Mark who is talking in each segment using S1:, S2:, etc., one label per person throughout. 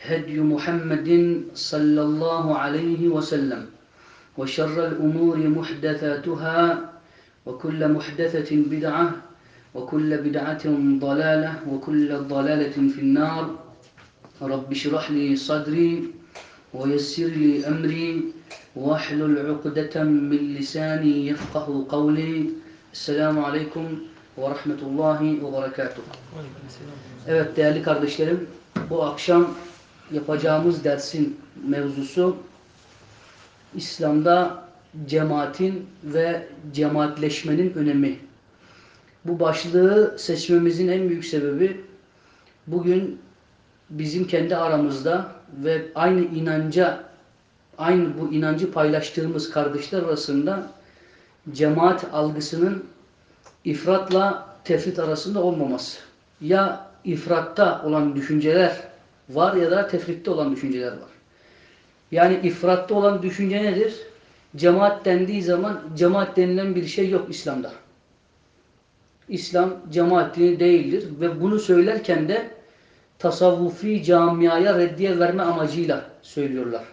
S1: هدي محمد صلى الله عليه وسلم وشر الأمور محدثاتها وكل محدثة بدعة وكل بدعة ضلالة وكل ضلالة في النار. رب اشرح لي صدري ويسر لي أمري واحلل عقدة من لساني يفقه قولي. السلام عليكم ورحمة الله وبركاته. Evet değerli kardeşlerim bu akşam yapacağımız dersin mevzusu İslam'da cemaatin ve cemaatleşmenin önemi. Bu başlığı seçmemizin en büyük sebebi bugün bizim kendi aramızda ve aynı inanca aynı bu inancı paylaştığımız kardeşler arasında cemaat algısının ifratla tefrit arasında olmaması. Ya ifratta olan düşünceler var ya da tefritte olan düşünceler var. Yani ifratta olan düşünce nedir? Cemaat dendiği zaman cemaat denilen bir şey yok İslam'da. İslam cemaat dini değildir ve bunu söylerken de tasavvufi camiaya reddiye verme amacıyla söylüyorlar.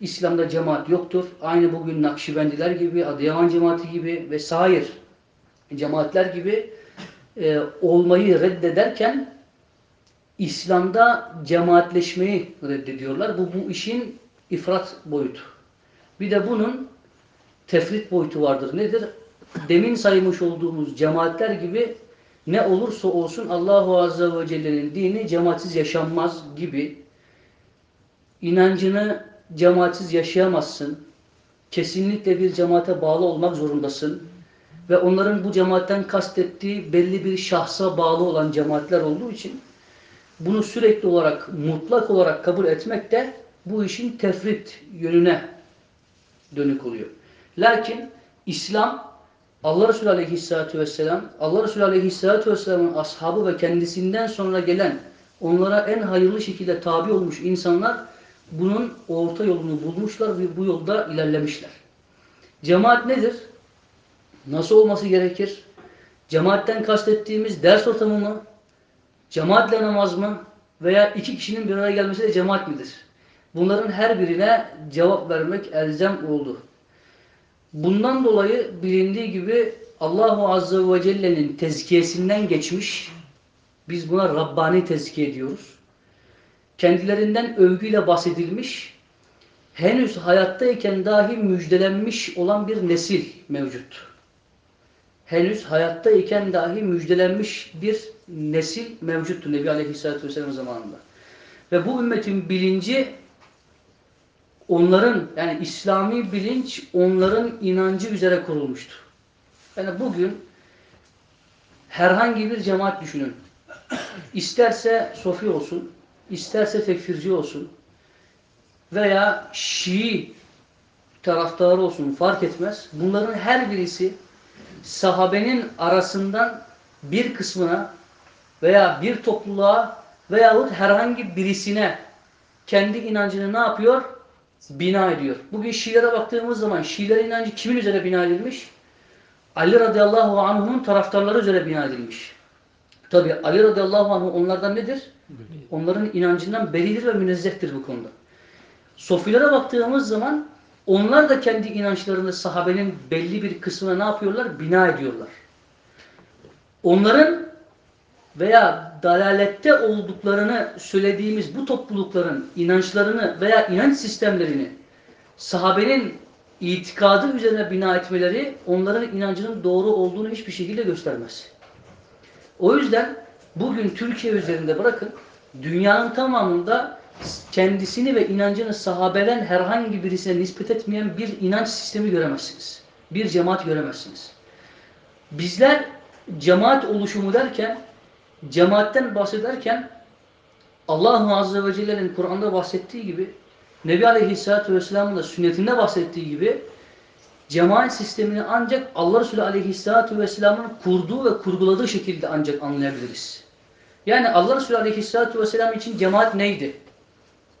S1: İslam'da cemaat yoktur. Aynı bugün Nakşibendiler gibi, Adıyaman cemaati gibi ve sair cemaatler gibi e, olmayı reddederken İslam'da cemaatleşmeyi reddediyorlar. Bu, bu işin ifrat boyutu. Bir de bunun tefrit boyutu vardır. Nedir? Demin saymış olduğumuz cemaatler gibi ne olursa olsun Allahu Azze ve Celle'nin dini cemaatsiz yaşanmaz gibi inancını cemaatsiz yaşayamazsın. Kesinlikle bir cemaate bağlı olmak zorundasın. Ve onların bu cemaatten kastettiği belli bir şahsa bağlı olan cemaatler olduğu için bunu sürekli olarak, mutlak olarak kabul etmek de bu işin tefrit yönüne dönük oluyor. Lakin İslam, Allah Resulü Aleyhisselatü Vesselam, Allah Resulü Aleyhisselatü Vesselam'ın ashabı ve kendisinden sonra gelen, onlara en hayırlı şekilde tabi olmuş insanlar bunun orta yolunu bulmuşlar ve bu yolda ilerlemişler. Cemaat nedir? Nasıl olması gerekir? Cemaatten kastettiğimiz ders ortamı mı? Cemaatle namaz mı? Veya iki kişinin bir araya gelmesi de cemaat midir? Bunların her birine cevap vermek elzem oldu. Bundan dolayı bilindiği gibi Allahu Azze ve Celle'nin tezkiyesinden geçmiş, biz buna Rabbani tezkiye diyoruz. Kendilerinden övgüyle bahsedilmiş, henüz hayattayken dahi müjdelenmiş olan bir nesil mevcut. Henüz hayattayken dahi müjdelenmiş bir nesil mevcuttu Nebi Aleyhisselatü Vesselam zamanında. Ve bu ümmetin bilinci onların yani İslami bilinç onların inancı üzere kurulmuştu. Yani bugün herhangi bir cemaat düşünün. İsterse Sofi olsun, isterse tekfirci olsun veya Şii taraftarı olsun fark etmez. Bunların her birisi sahabenin arasından bir kısmına veya bir topluluğa veyahut herhangi birisine kendi inancını ne yapıyor? bina ediyor. Bugün Şiilere baktığımız zaman Şiilerin inancı kimin üzerine bina edilmiş? Ali radıyallahu anh'un taraftarları üzerine bina edilmiş. Tabi Ali radıyallahu anh onlardan nedir? Onların inancından beridir ve münezzehtir bu konuda. Sofilere baktığımız zaman onlar da kendi inançlarını sahabenin belli bir kısmına ne yapıyorlar? Bina ediyorlar. Onların veya dalalette olduklarını söylediğimiz bu toplulukların inançlarını veya inanç sistemlerini sahabenin itikadı üzerine bina etmeleri onların inancının doğru olduğunu hiçbir şekilde göstermez. O yüzden bugün Türkiye üzerinde bırakın dünyanın tamamında kendisini ve inancını sahabeden herhangi birisine nispet etmeyen bir inanç sistemi göremezsiniz. Bir cemaat göremezsiniz. Bizler cemaat oluşumu derken, cemaatten bahsederken Allahu Azze ve Celle'nin Kur'an'da bahsettiği gibi, Nebi Aleyhisselatü Vesselam'ın da sünnetinde bahsettiği gibi cemaat sistemini ancak Allah Resulü Aleyhisselatü Vesselam'ın kurduğu ve kurguladığı şekilde ancak anlayabiliriz. Yani Allah Resulü Aleyhisselatü Vesselam için cemaat neydi?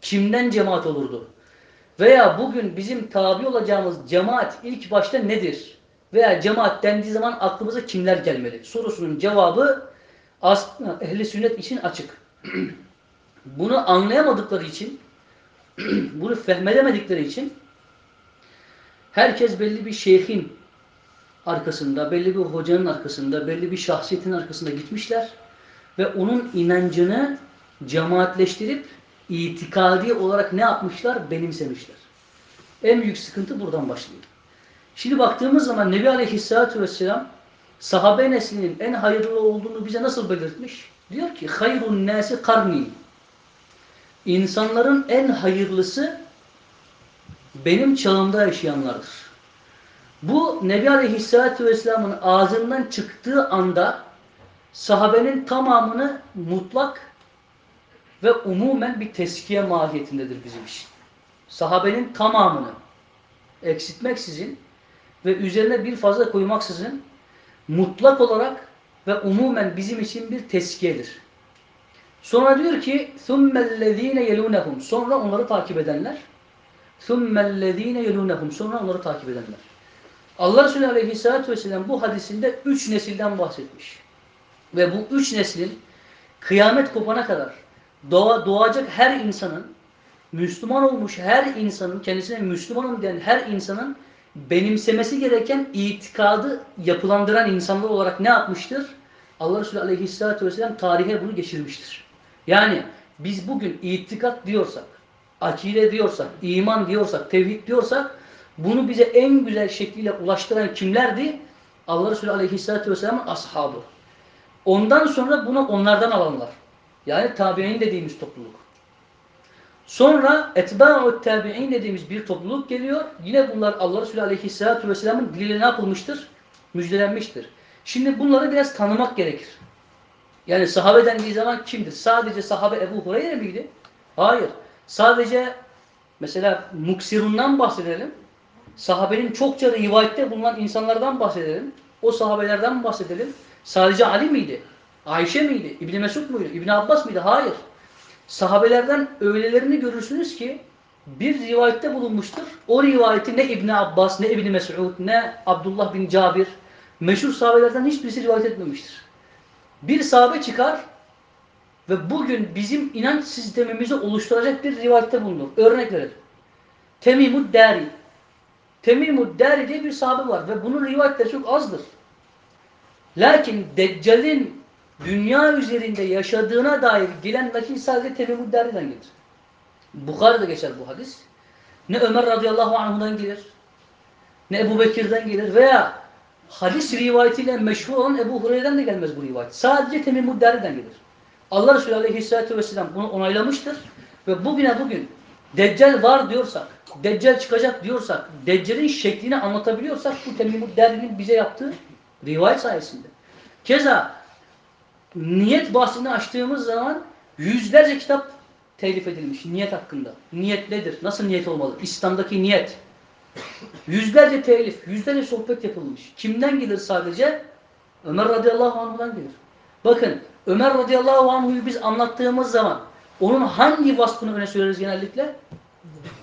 S1: Kimden cemaat olurdu? Veya bugün bizim tabi olacağımız cemaat ilk başta nedir? Veya cemaat dendiği zaman aklımıza kimler gelmeli? Sorusunun cevabı aslında ehli sünnet için açık. bunu anlayamadıkları için, bunu fehmedemedikleri için herkes belli bir şeyhin arkasında, belli bir hocanın arkasında, belli bir şahsiyetin arkasında gitmişler ve onun inancını cemaatleştirip itikadi olarak ne yapmışlar? Benimsemişler. En büyük sıkıntı buradan başlıyor. Şimdi baktığımız zaman Nebi Aleyhisselatü Vesselam sahabe neslinin en hayırlı olduğunu bize nasıl belirtmiş? Diyor ki hayrun nasi karni. İnsanların en hayırlısı benim çağımda yaşayanlardır. Bu Nebi Aleyhisselatü Vesselam'ın ağzından çıktığı anda sahabenin tamamını mutlak ve umumen bir teskiye mahiyetindedir bizim için. Sahabenin tamamını eksiltmeksizin ve üzerine bir fazla koymaksızın mutlak olarak ve umumen bizim için bir teskiyedir. Sonra diyor ki ثُمَّ الَّذ۪ينَ يَلُونَهُمْ Sonra onları takip edenler ثُمَّ الَّذ۪ينَ يَلُونَهُمْ Sonra onları takip edenler. Allah Resulü Aleyhisselatü Vesselam bu hadisinde üç nesilden bahsetmiş. Ve bu üç neslin kıyamet kopana kadar doğa, doğacak her insanın, Müslüman olmuş her insanın, kendisine Müslümanım diyen her insanın benimsemesi gereken itikadı yapılandıran insanlar olarak ne yapmıştır? Allah Resulü Aleyhisselatü Vesselam tarihe bunu geçirmiştir. Yani biz bugün itikat diyorsak, akide diyorsak, iman diyorsak, tevhid diyorsak bunu bize en güzel şekliyle ulaştıran kimlerdi? Allah Resulü Aleyhisselatü Vesselam'ın ashabı. Ondan sonra bunu onlardan alanlar. Yani tabi'in dediğimiz topluluk. Sonra etba'u tabi'in dediğimiz bir topluluk geliyor. Yine bunlar Allah Resulü Aleyhisselatü Vesselam'ın diliyle ne yapılmıştır? Müjdelenmiştir. Şimdi bunları biraz tanımak gerekir. Yani sahabe dendiği zaman kimdir? Sadece sahabe Ebu Hureyre miydi? Hayır. Sadece mesela Muksirun'dan bahsedelim. Sahabenin çokça rivayette bulunan insanlardan bahsedelim. O sahabelerden bahsedelim. Sadece Ali miydi? Ayşe miydi? İbni Mesud muydu? İbni Abbas mıydı? Hayır. Sahabelerden öylelerini görürsünüz ki bir rivayette bulunmuştur. O rivayeti ne İbni Abbas, ne İbni Mesud, ne Abdullah bin Cabir, meşhur sahabelerden hiçbirisi rivayet etmemiştir. Bir sahabe çıkar ve bugün bizim inanç sistemimizi oluşturacak bir rivayette bulunur. Örnek verelim. Temimud Dari. Temimud Dari diye bir sahabe var ve bunun rivayetleri çok azdır. Lakin Deccal'in dünya üzerinde yaşadığına dair gelen nakil sadece Temimud Dari'den gelir. Bukhari'de geçer bu hadis. Ne Ömer radıyallahu anh'dan gelir, ne Ebu Bekir'den gelir veya hadis rivayetiyle meşhur olan Ebu Hureyre'den de gelmez bu rivayet. Sadece Temimud Dari'den gelir. Allah Resulü aleyhissalatü vesselam bunu onaylamıştır ve bugüne bugün Deccal var diyorsak, Deccal çıkacak diyorsak, Deccal'in şeklini anlatabiliyorsak bu Temimud Dari'nin bize yaptığı rivayet sayesinde. Keza niyet bahsini açtığımız zaman yüzlerce kitap telif edilmiş niyet hakkında. Niyet nedir? Nasıl niyet olmalı? İslam'daki niyet. Yüzlerce telif, yüzlerce sohbet yapılmış. Kimden gelir sadece? Ömer radıyallahu anh'dan gelir. Bakın Ömer radıyallahu anh'u biz anlattığımız zaman onun hangi vasfını öne süreriz genellikle?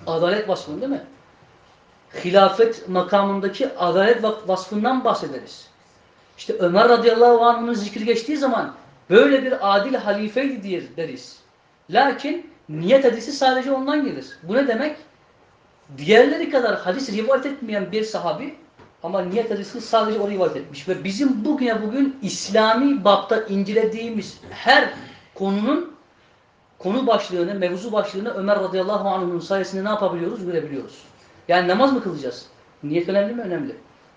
S1: Adalet vasfını değil mi? Hilafet makamındaki adalet vasfından bahsederiz. İşte Ömer radıyallahu anh'ın zikri geçtiği zaman böyle bir adil halifeydi diye deriz. Lakin niyet hadisi sadece ondan gelir. Bu ne demek? Diğerleri kadar hadis rivayet etmeyen bir sahabi ama niyet hadisini sadece o rivayet etmiş. Ve bizim bugüne bugün İslami bapta incelediğimiz her konunun konu başlığını, mevzu başlığını Ömer radıyallahu anh'ın sayesinde ne yapabiliyoruz? Görebiliyoruz. Yani namaz mı kılacağız? Niyet önemli mi? Önemli.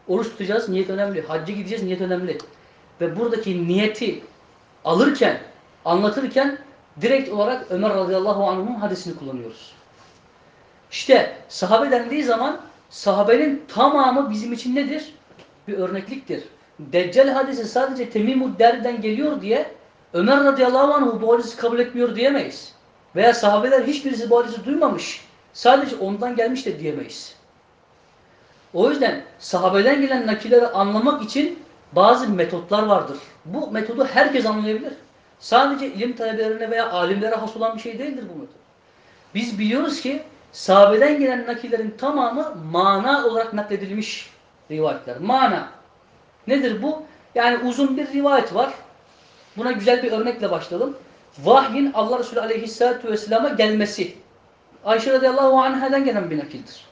S1: Oruç tutacağız, niyet önemli. Hacca gideceğiz, niyet önemli. Ve buradaki niyeti alırken, anlatırken direkt olarak Ömer radıyallahu anh'ın hadisini kullanıyoruz. İşte sahabe dendiği zaman sahabenin tamamı bizim için nedir? Bir örnekliktir. Deccal hadisi sadece Temimud Der'den geliyor diye Ömer radıyallahu anh bu hadisi kabul etmiyor diyemeyiz. Veya sahabeler hiçbirisi bu hadisi duymamış. Sadece ondan gelmiş de diyemeyiz. O yüzden sahabeden gelen nakilleri anlamak için bazı metotlar vardır. Bu metodu herkes anlayabilir. Sadece ilim talebelerine veya alimlere has olan bir şey değildir bu metot. Biz biliyoruz ki sahabeden gelen nakillerin tamamı mana olarak nakledilmiş rivayetler. Mana. Nedir bu? Yani uzun bir rivayet var. Buna güzel bir örnekle başlayalım. Vahyin Allah Resulü Aleyhisselatü Vesselam'a gelmesi. Ayşe radıyallahu anh'den gelen bir nakildir.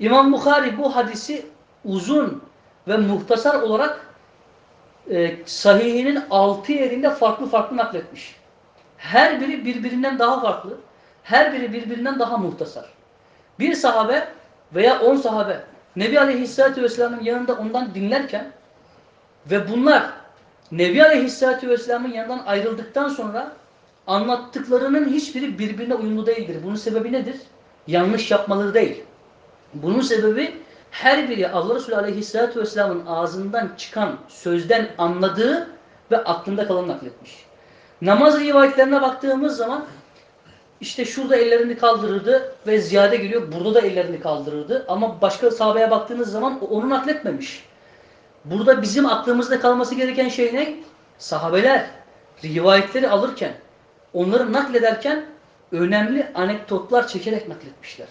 S1: İmam Bukhari bu hadisi uzun ve muhtasar olarak e, sahihinin altı yerinde farklı farklı nakletmiş. Her biri birbirinden daha farklı. Her biri birbirinden daha muhtasar. Bir sahabe veya on sahabe Nebi Aleyhisselatü Vesselam'ın yanında ondan dinlerken ve bunlar Nebi Aleyhisselatü Vesselam'ın yanından ayrıldıktan sonra anlattıklarının hiçbiri birbirine uyumlu değildir. Bunun sebebi nedir? Yanlış yapmaları değil. Bunun sebebi her biri Allah Resulü Aleyhisselatü Vesselam'ın ağzından çıkan sözden anladığı ve aklında kalan nakletmiş. Namaz rivayetlerine baktığımız zaman işte şurada ellerini kaldırırdı ve ziyade geliyor burada da ellerini kaldırırdı. Ama başka sahabeye baktığınız zaman onu nakletmemiş. Burada bizim aklımızda kalması gereken şey ne? Sahabeler rivayetleri alırken, onları naklederken önemli anekdotlar çekerek nakletmişler.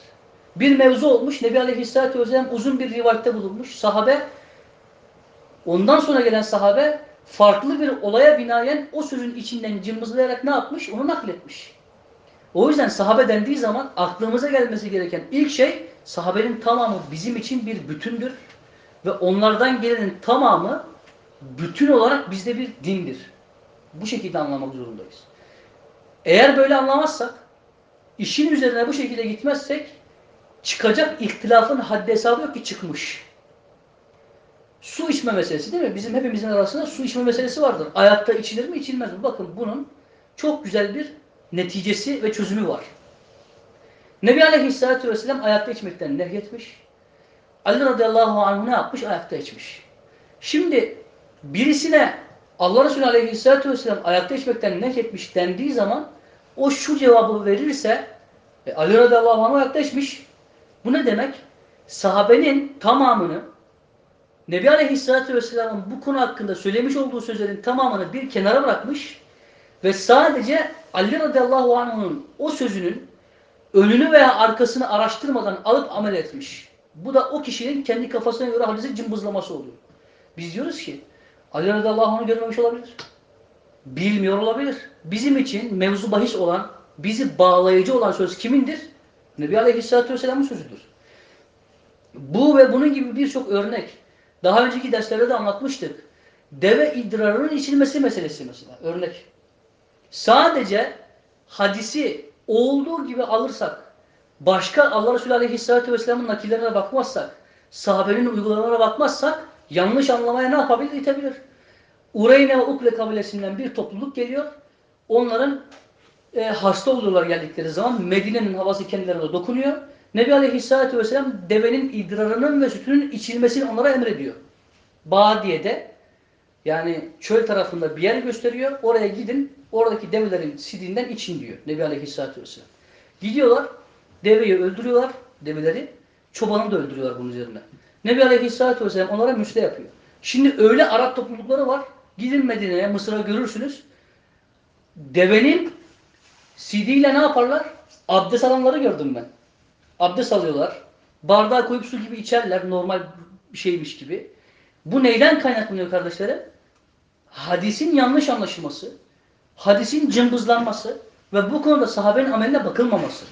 S1: Bir mevzu olmuş, Nebi Aleyhisselatü Vesselam uzun bir rivayette bulunmuş. Sahabe, ondan sonra gelen sahabe farklı bir olaya binaen o sözün içinden cımbızlayarak ne yapmış? Onu nakletmiş. O yüzden sahabe dendiği zaman aklımıza gelmesi gereken ilk şey sahabenin tamamı bizim için bir bütündür. Ve onlardan gelenin tamamı bütün olarak bizde bir dindir. Bu şekilde anlamak zorundayız. Eğer böyle anlamazsak, işin üzerine bu şekilde gitmezsek çıkacak ihtilafın haddi hesabı yok ki çıkmış. Su içme meselesi değil mi? Bizim hepimizin arasında su içme meselesi vardır. Ayakta içilir mi içilmez mi? Bakın bunun çok güzel bir neticesi ve çözümü var. Nebi Aleyhisselatü Vesselam ayakta içmekten nehyetmiş. Ali radıyallahu anh ne yapmış? Ayakta içmiş. Şimdi birisine Allah Resulü aleyhissalatü vesselam ayakta içmekten nehyetmiş dendiği zaman o şu cevabı verirse e, Ali radıyallahu anh ayakta içmiş. Bu ne demek? Sahabenin tamamını Nebi Aleyhisselatü Vesselam'ın bu konu hakkında söylemiş olduğu sözlerin tamamını bir kenara bırakmış ve sadece Ali radıyallahu anh'ın o sözünün önünü veya arkasını araştırmadan alıp amel etmiş. Bu da o kişinin kendi kafasına göre hadisi cımbızlaması oluyor. Biz diyoruz ki Ali radıyallahu anh'ı görmemiş olabilir. Bilmiyor olabilir. Bizim için mevzu bahis olan, bizi bağlayıcı olan söz kimindir? Nebi Aleyhisselatü Vesselam'ın sözüdür. Bu ve bunun gibi birçok örnek daha önceki derslerde de anlatmıştık. Deve idrarının içilmesi meselesi mesela örnek. Sadece hadisi olduğu gibi alırsak, başka Allah Resulü Aleyhisselatü Vesselam'ın nakillerine bakmazsak, sahabenin uygulamalarına bakmazsak yanlış anlamaya ne yapabilir? İtebilir. Ureyne ve Ukle kabilesinden bir topluluk geliyor. Onların e, hasta oluyorlar geldikleri zaman Medine'nin havası kendilerine dokunuyor. Nebi Aleyhisselatü Vesselam devenin idrarının ve sütünün içilmesini onlara emrediyor. Badiye'de yani çöl tarafında bir yer gösteriyor. Oraya gidin, oradaki develerin sidinden için diyor Nebi Aleyhisselatü Vesselam. Gidiyorlar, deveyi öldürüyorlar, develeri. Çobanı da öldürüyorlar bunun üzerine. Nebi Aleyhisselatü Vesselam onlara müjde yapıyor. Şimdi öyle Arap toplulukları var. Gidin Medine'ye, Mısır'a görürsünüz. Devenin sidiyle ne yaparlar? Abdest alanları gördüm ben. Abdest alıyorlar. Bardağa koyup su gibi içerler normal bir şeymiş gibi. Bu neyden kaynaklanıyor kardeşlerim? Hadisin yanlış anlaşılması, hadisin cımbızlanması ve bu konuda sahabenin ameline bakılmaması.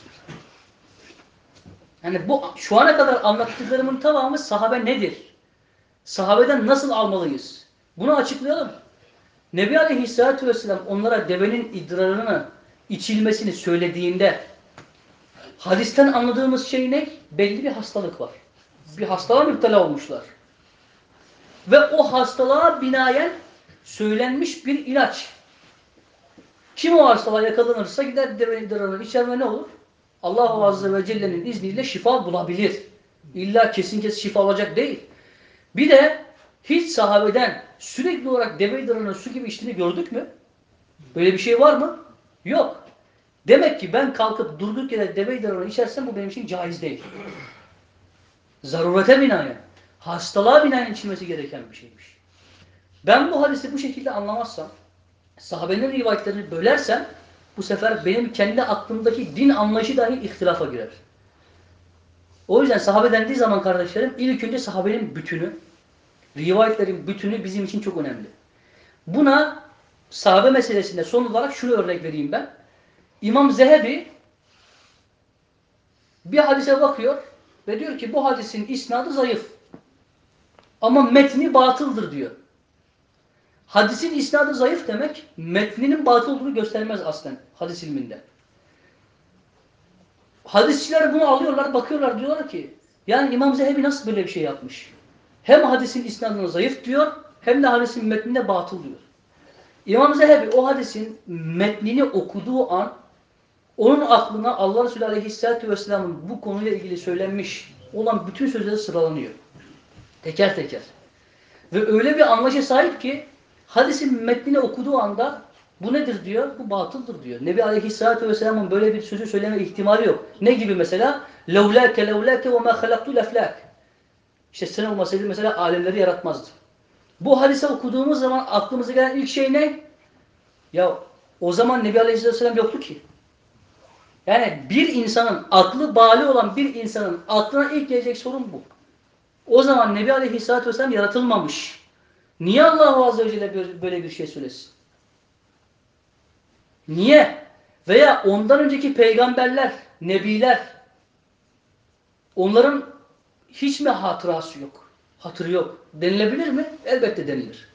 S1: Yani bu şu ana kadar anlattıklarımın tamamı sahabe nedir? Sahabeden nasıl almalıyız? Bunu açıklayalım. Nebi Aleyhisselatü Vesselam onlara devenin idrarını içilmesini söylediğinde hadisten anladığımız şey ne? Belli bir hastalık var. Bir hastalığa müptela olmuşlar. Ve o hastalığa binaen söylenmiş bir ilaç. Kim o hastalığa yakalanırsa gider idrarını içer ve ne olur? Allah Azze ve Celle'nin izniyle şifa bulabilir. İlla kesin kesin şifa olacak değil. Bir de hiç sahabeden sürekli olarak deve su gibi içtiğini gördük mü? Böyle bir şey var mı? Yok. Demek ki ben kalkıp durduk yere deve idrarını içersem bu benim için caiz değil. Zarurete binaen, hastalığa binaen içilmesi gereken bir şeymiş. Ben bu hadisi bu şekilde anlamazsam, sahabenin rivayetlerini bölersem, bu sefer benim kendi aklımdaki din anlayışı dahi ihtilafa girer. O yüzden sahabe dendiği zaman kardeşlerim, ilk önce sahabenin bütünü, rivayetlerin bütünü bizim için çok önemli. Buna sahabe meselesinde son olarak şunu örnek vereyim ben. İmam Zehebi bir hadise bakıyor ve diyor ki bu hadisin isnadı zayıf. Ama metni batıldır diyor. Hadisin isnadı zayıf demek metninin batıl olduğunu göstermez aslen hadis ilminde. Hadisçiler bunu alıyorlar, bakıyorlar diyorlar ki yani İmam Zehebi nasıl böyle bir şey yapmış? Hem hadisin isnadını zayıf diyor hem de hadisin metninde batıl diyor. İmam Zehebi o hadisin metnini okuduğu an onun aklına Allah Resulü Aleyhisselatü Vesselam'ın bu konuyla ilgili söylenmiş olan bütün sözleri sıralanıyor. Teker teker. Ve öyle bir anlayışa sahip ki hadisin metnini okuduğu anda bu nedir diyor? Bu batıldır diyor. Nebi Aleyhisselatü Vesselam'ın böyle bir sözü söyleme ihtimali yok. Ne gibi mesela? لَوْلَاكَ لَوْلَاكَ وَمَا خَلَقْتُ لَفْلَاكَ İşte sen olmasaydı mesela alemleri yaratmazdı. Bu hadise okuduğumuz zaman aklımıza gelen ilk şey ne? Ya o zaman Nebi Aleyhisselatü Vesselam yoktu ki. Yani bir insanın, aklı bali olan bir insanın aklına ilk gelecek sorun bu. O zaman Nebi Aleyhisselatü Vesselam yaratılmamış. Niye Allah Azze ve Celle böyle bir şey söylesin? Niye? Veya ondan önceki peygamberler, nebiler, onların hiç mi hatırası yok? Hatırı yok. Denilebilir mi? Elbette denilir.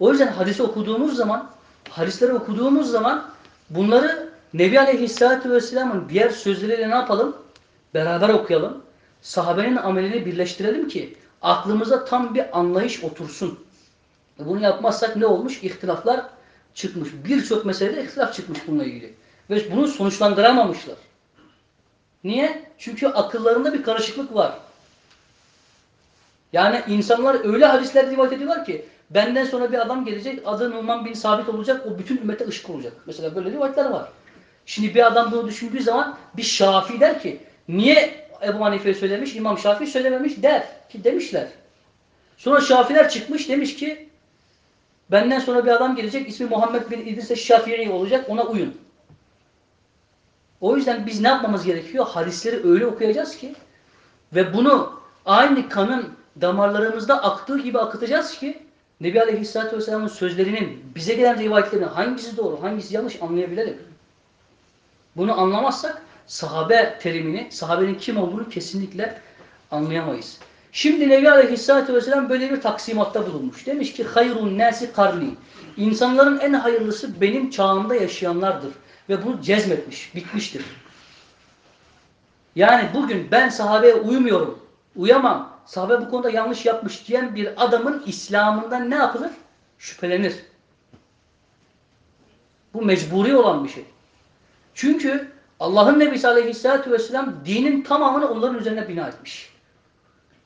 S1: O yüzden hadisi okuduğumuz zaman, hadisleri okuduğumuz zaman bunları Nebi Aleyhisselatü Vesselam'ın diğer sözleriyle ne yapalım? Beraber okuyalım. Sahabenin amelini birleştirelim ki aklımıza tam bir anlayış otursun. Bunu yapmazsak ne olmuş? İhtilaflar çıkmış. Birçok meselede ihtilaf çıkmış bununla ilgili. Ve bunu sonuçlandıramamışlar. Niye? Çünkü akıllarında bir karışıklık var. Yani insanlar öyle hadisler rivayet ediyorlar ki benden sonra bir adam gelecek adı Numan bin Sabit olacak o bütün ümmete ışık olacak. Mesela böyle rivayetler var. Şimdi bir adam bunu düşündüğü zaman bir Şafii der ki niye Ebu Hanife söylemiş İmam Şafii söylememiş der ki demişler. Sonra Şafiler çıkmış demiş ki benden sonra bir adam gelecek ismi Muhammed bin İdris Şafii olacak ona uyun. O yüzden biz ne yapmamız gerekiyor? Hadisleri öyle okuyacağız ki ve bunu aynı kanın damarlarımızda aktığı gibi akıtacağız ki Nebi Aleyhisselatü Vesselam'ın sözlerinin bize gelen rivayetlerinin hangisi doğru, hangisi yanlış anlayabilelim. Bunu anlamazsak sahabe terimini, sahabenin kim olduğunu kesinlikle anlayamayız. Şimdi Nebi Aleyhisselatü Vesselam böyle bir taksimatta bulunmuş. Demiş ki hayrun nasi karni. İnsanların en hayırlısı benim çağımda yaşayanlardır. Ve bunu cezmetmiş, bitmiştir. Yani bugün ben sahabeye uymuyorum, uyamam, sahabe bu konuda yanlış yapmış diyen bir adamın İslam'ından ne yapılır? Şüphelenir. Bu mecburi olan bir şey. Çünkü Allah'ın Nebisi Aleyhisselatü Vesselam dinin tamamını onların üzerine bina etmiş.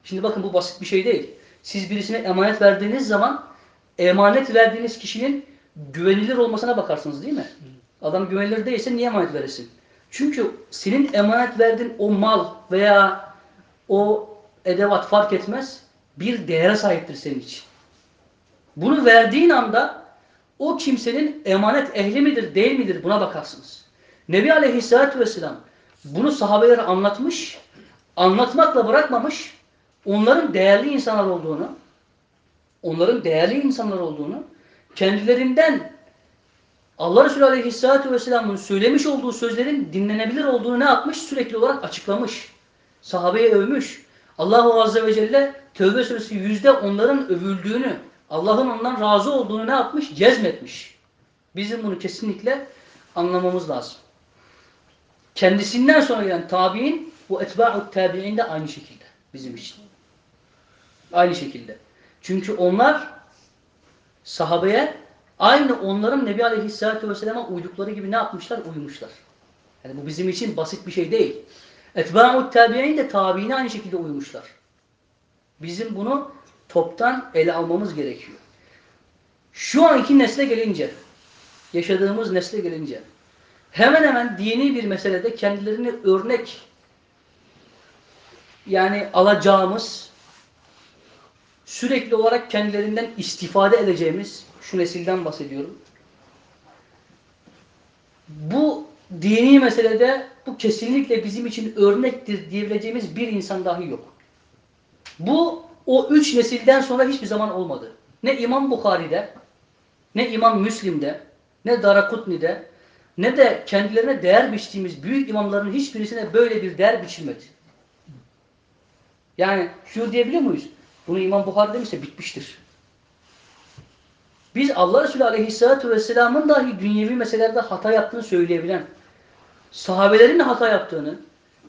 S1: Şimdi bakın bu basit bir şey değil. Siz birisine emanet verdiğiniz zaman emanet verdiğiniz kişinin güvenilir olmasına bakarsınız değil mi? Adam güvenilir değilse niye emanet verirsin? Çünkü senin emanet verdiğin o mal veya o edevat fark etmez bir değere sahiptir senin için. Bunu verdiğin anda o kimsenin emanet ehli midir değil midir buna bakarsınız. Nebi Aleyhisselatü Vesselam bunu sahabelere anlatmış anlatmakla bırakmamış, onların değerli insanlar olduğunu, onların değerli insanlar olduğunu, kendilerinden Allah Resulü Aleyhisselatü Vesselam'ın söylemiş olduğu sözlerin dinlenebilir olduğunu ne yapmış? Sürekli olarak açıklamış. Sahabeye övmüş. Allahu Azze ve Celle Tövbe Suresi yüzde onların övüldüğünü, Allah'ın ondan razı olduğunu ne yapmış? Cezmetmiş. Bizim bunu kesinlikle anlamamız lazım. Kendisinden sonra gelen tabi'in bu etba'u tabi'in de aynı şekilde bizim için. Aynı şekilde. Çünkü onlar sahabeye aynı onların Nebi Aleyhisselatü Vesselam'a uydukları gibi ne yapmışlar? Uymuşlar. Yani bu bizim için basit bir şey değil. Etba'u tabi'in de tabiine aynı şekilde uymuşlar. Bizim bunu toptan ele almamız gerekiyor. Şu anki nesle gelince, yaşadığımız nesle gelince, hemen hemen dini bir meselede kendilerini örnek yani alacağımız, sürekli olarak kendilerinden istifade edeceğimiz şu nesilden bahsediyorum. Bu dini meselede bu kesinlikle bizim için örnektir diyebileceğimiz bir insan dahi yok. Bu o üç nesilden sonra hiçbir zaman olmadı. Ne İmam Bukhari'de, ne İmam Müslim'de, ne Darakutni'de, ne de kendilerine değer biçtiğimiz büyük imamların hiçbirisine böyle bir değer biçilmedi. Yani şunu diyebiliyor muyuz? Bunu İmam Bukhari demişse bitmiştir. Biz Allah Resulü Aleyhisselatü Vesselam'ın dahi dünyevi meselelerde hata yaptığını söyleyebilen, sahabelerin de hata yaptığını,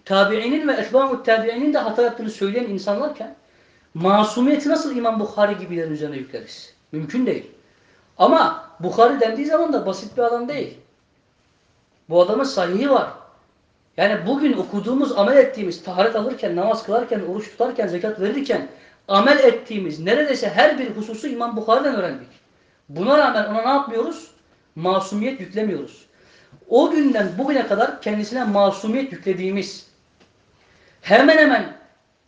S1: tabiinin ve etba'u tabiinin de hata yaptığını söyleyen insanlarken, masumiyeti nasıl İmam Bukhari gibilerin üzerine yükleriz? Mümkün değil. Ama Bukhari dendiği zaman da basit bir adam değil. Bu adamın sahihi var. Yani bugün okuduğumuz, amel ettiğimiz, taharet alırken, namaz kılarken, oruç tutarken, zekat verirken amel ettiğimiz neredeyse her bir hususu İmam Bukhari'den öğrendik. Buna rağmen ona ne yapmıyoruz? Masumiyet yüklemiyoruz. O günden bugüne kadar kendisine masumiyet yüklediğimiz, hemen hemen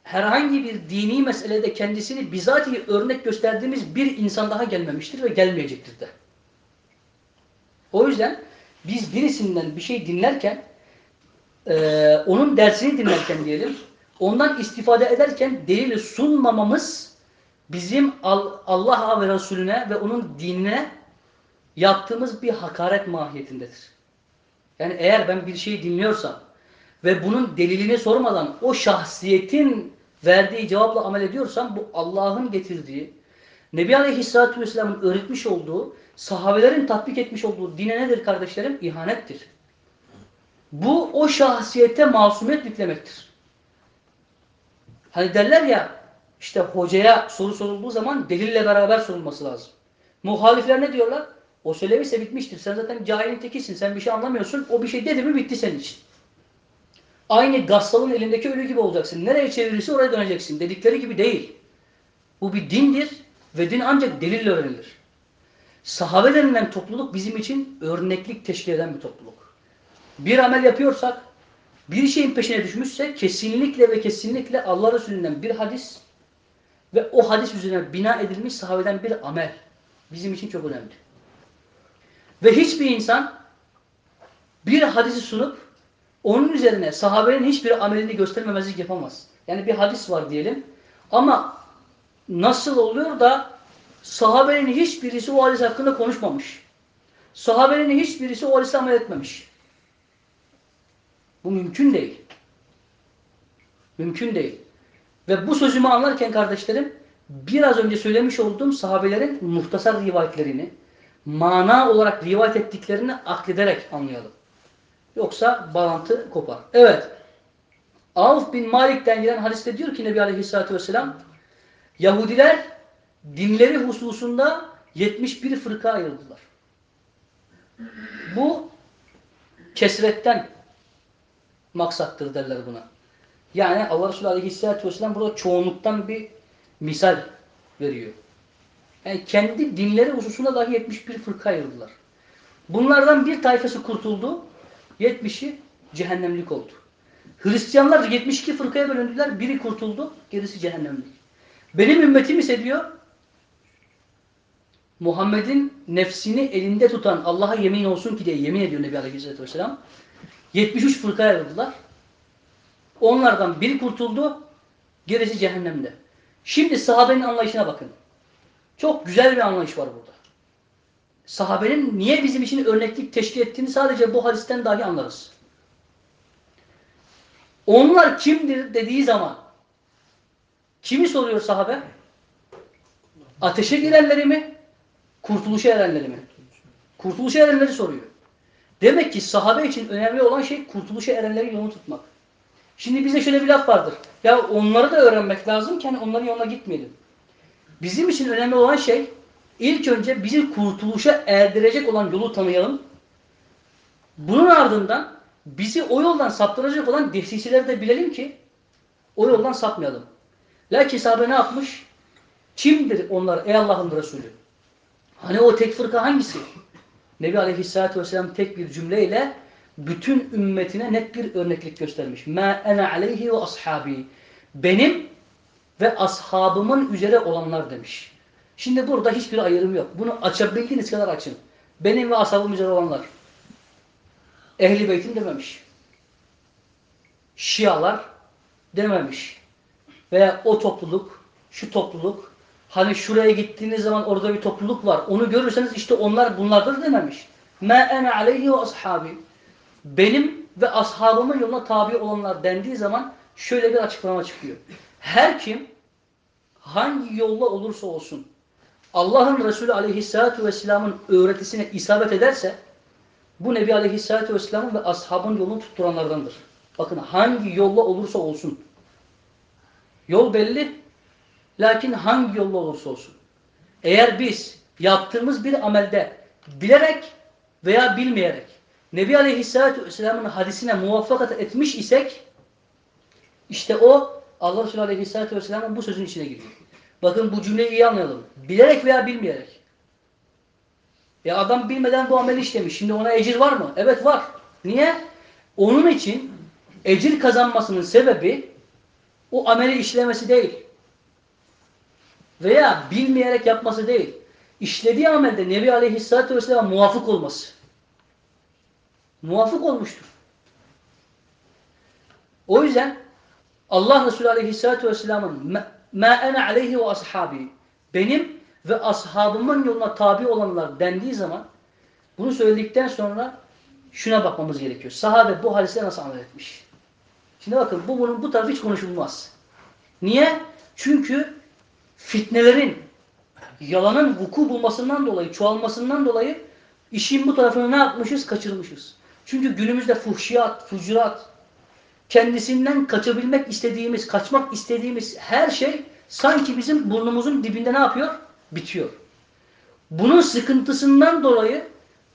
S1: herhangi bir dini meselede kendisini bizatihi örnek gösterdiğimiz bir insan daha gelmemiştir ve gelmeyecektir de. O yüzden biz birisinden bir şey dinlerken, e, onun dersini dinlerken diyelim, ondan istifade ederken delili sunmamamız bizim Allah'a ve Resulüne ve onun dinine yaptığımız bir hakaret mahiyetindedir. Yani eğer ben bir şeyi dinliyorsam ve bunun delilini sormadan o şahsiyetin verdiği cevapla amel ediyorsam bu Allah'ın getirdiği, Nebi Aleyhisselatü Vesselam'ın öğretmiş olduğu, sahabelerin tatbik etmiş olduğu dine nedir kardeşlerim? İhanettir. Bu o şahsiyete masumiyet yüklemektir. Hani derler ya işte hocaya soru sorulduğu zaman delille beraber sorulması lazım. Muhalifler ne diyorlar? O söylemişse bitmiştir. Sen zaten cahilin tekisin. Sen bir şey anlamıyorsun. O bir şey dedi mi bitti senin için. Aynı gassalın elindeki ölü gibi olacaksın. Nereye çevirirse oraya döneceksin. Dedikleri gibi değil. Bu bir dindir ve din ancak delille öğrenilir. Sahabe denilen topluluk bizim için örneklik teşkil eden bir topluluk. Bir amel yapıyorsak, bir şeyin peşine düşmüşse kesinlikle ve kesinlikle Allah Resulü'nden bir hadis ve o hadis üzerine bina edilmiş sahabeden bir amel bizim için çok önemli. Ve hiçbir insan bir hadisi sunup onun üzerine sahabenin hiçbir amelini göstermemezlik yapamaz. Yani bir hadis var diyelim ama nasıl oluyor da sahabenin hiçbirisi o hadis hakkında konuşmamış. Sahabenin hiçbirisi o hadise amel etmemiş. Bu mümkün değil. Mümkün değil. Ve bu sözümü anlarken kardeşlerim biraz önce söylemiş olduğum sahabelerin muhtasar rivayetlerini mana olarak rivayet ettiklerini aklederek anlayalım. Yoksa bağlantı kopar. Evet. Avf bin Malik'ten gelen hadiste diyor ki Nebi Aleyhisselatü Vesselam Yahudiler dinleri hususunda 71 fırka ayrıldılar. Bu kesretten maksattır derler buna. Yani Allah Resulü Aleyhisselatü Vesselam burada çoğunluktan bir misal veriyor. Yani kendi dinleri hususunda dahi 71 fırka ayrıldılar. Bunlardan bir tayfası kurtuldu, 70'i cehennemlik oldu. Hristiyanlar 72 fırkaya bölündüler, biri kurtuldu, gerisi cehennemlik. Benim ümmetim ise diyor, Muhammed'in nefsini elinde tutan Allah'a yemin olsun ki diye yemin ediyor Nebi Aleyhisselatü Vesselam. 73 fırkaya ayrıldılar. Onlardan biri kurtuldu, gerisi cehennemde. Şimdi sahabenin anlayışına bakın. Çok güzel bir anlayış var burada. Sahabenin niye bizim için örneklik teşkil ettiğini sadece bu hadisten dahi anlarız. Onlar kimdir dediği zaman kimi soruyor sahabe? Ateşe girenleri mi? Kurtuluşa erenleri mi? Kurtuluşa erenleri soruyor. Demek ki sahabe için önemli olan şey kurtuluşa erenlerin yolunu tutmak. Şimdi bize şöyle bir laf vardır. Ya onları da öğrenmek lazım ki hani onların yoluna gitmeyelim. Bizim için önemli olan şey ilk önce bizi kurtuluşa erdirecek olan yolu tanıyalım. Bunun ardından bizi o yoldan saptıracak olan dehsisileri de bilelim ki o yoldan sapmayalım. Lakin sahabe ne yapmış? Kimdir onlar ey Allah'ın Resulü? Hani o tek fırka hangisi? Nebi Aleyhisselatü Vesselam tek bir cümleyle bütün ümmetine net bir örneklik göstermiş. Ma ene aleyhi ve ashabi. Benim ve ashabımın üzere olanlar demiş. Şimdi burada hiçbir ayrım yok. Bunu açabildiğiniz kadar açın. Benim ve ashabım üzere olanlar. Ehli beytim dememiş. Şialar dememiş. Veya o topluluk, şu topluluk, hani şuraya gittiğiniz zaman orada bir topluluk var. Onu görürseniz işte onlar bunlardır dememiş. Ma ene aleyhi ve ashabi. Benim ve ashabımın yoluna tabi olanlar dendiği zaman şöyle bir açıklama çıkıyor. Her kim hangi yolla olursa olsun Allah'ın Resulü aleyhissalatu vesselamın öğretisine isabet ederse bu Nebi aleyhissalatu vesselamın ve ashabın yolunu tutturanlardandır. Bakın hangi yolla olursa olsun. Yol belli. Lakin hangi yolla olursa olsun. Eğer biz yaptığımız bir amelde bilerek veya bilmeyerek Nebi Aleyhisselatü Vesselam'ın hadisine muvaffakat etmiş isek işte o Allah Resulü Aleyhisselatü Vesselam'ın bu sözün içine giriyor. Bakın bu cümleyi iyi anlayalım. Bilerek veya bilmeyerek. Ya adam bilmeden bu ameli işlemiş. Şimdi ona ecir var mı? Evet var. Niye? Onun için ecir kazanmasının sebebi o ameli işlemesi değil. Veya bilmeyerek yapması değil. İşlediği amelde Nebi Aleyhisselatü Vesselam'a muvafık olması. Muvafık olmuştur. O yüzden Allah Resulü Aleyhisselatü Vesselam'ın ene aleyhi ve ashabi benim ve ashabımın yoluna tabi olanlar dendiği zaman bunu söyledikten sonra şuna bakmamız gerekiyor. Sahabe bu hadise nasıl amel etmiş? Şimdi bakın bu bunun bu tarafı hiç konuşulmaz. Niye? Çünkü fitnelerin, yalanın vuku bulmasından dolayı, çoğalmasından dolayı işin bu tarafını ne yapmışız? Kaçırmışız. Çünkü günümüzde fuhşiyat, fucurat, kendisinden kaçabilmek istediğimiz, kaçmak istediğimiz her şey sanki bizim burnumuzun dibinde ne yapıyor? Bitiyor. Bunun sıkıntısından dolayı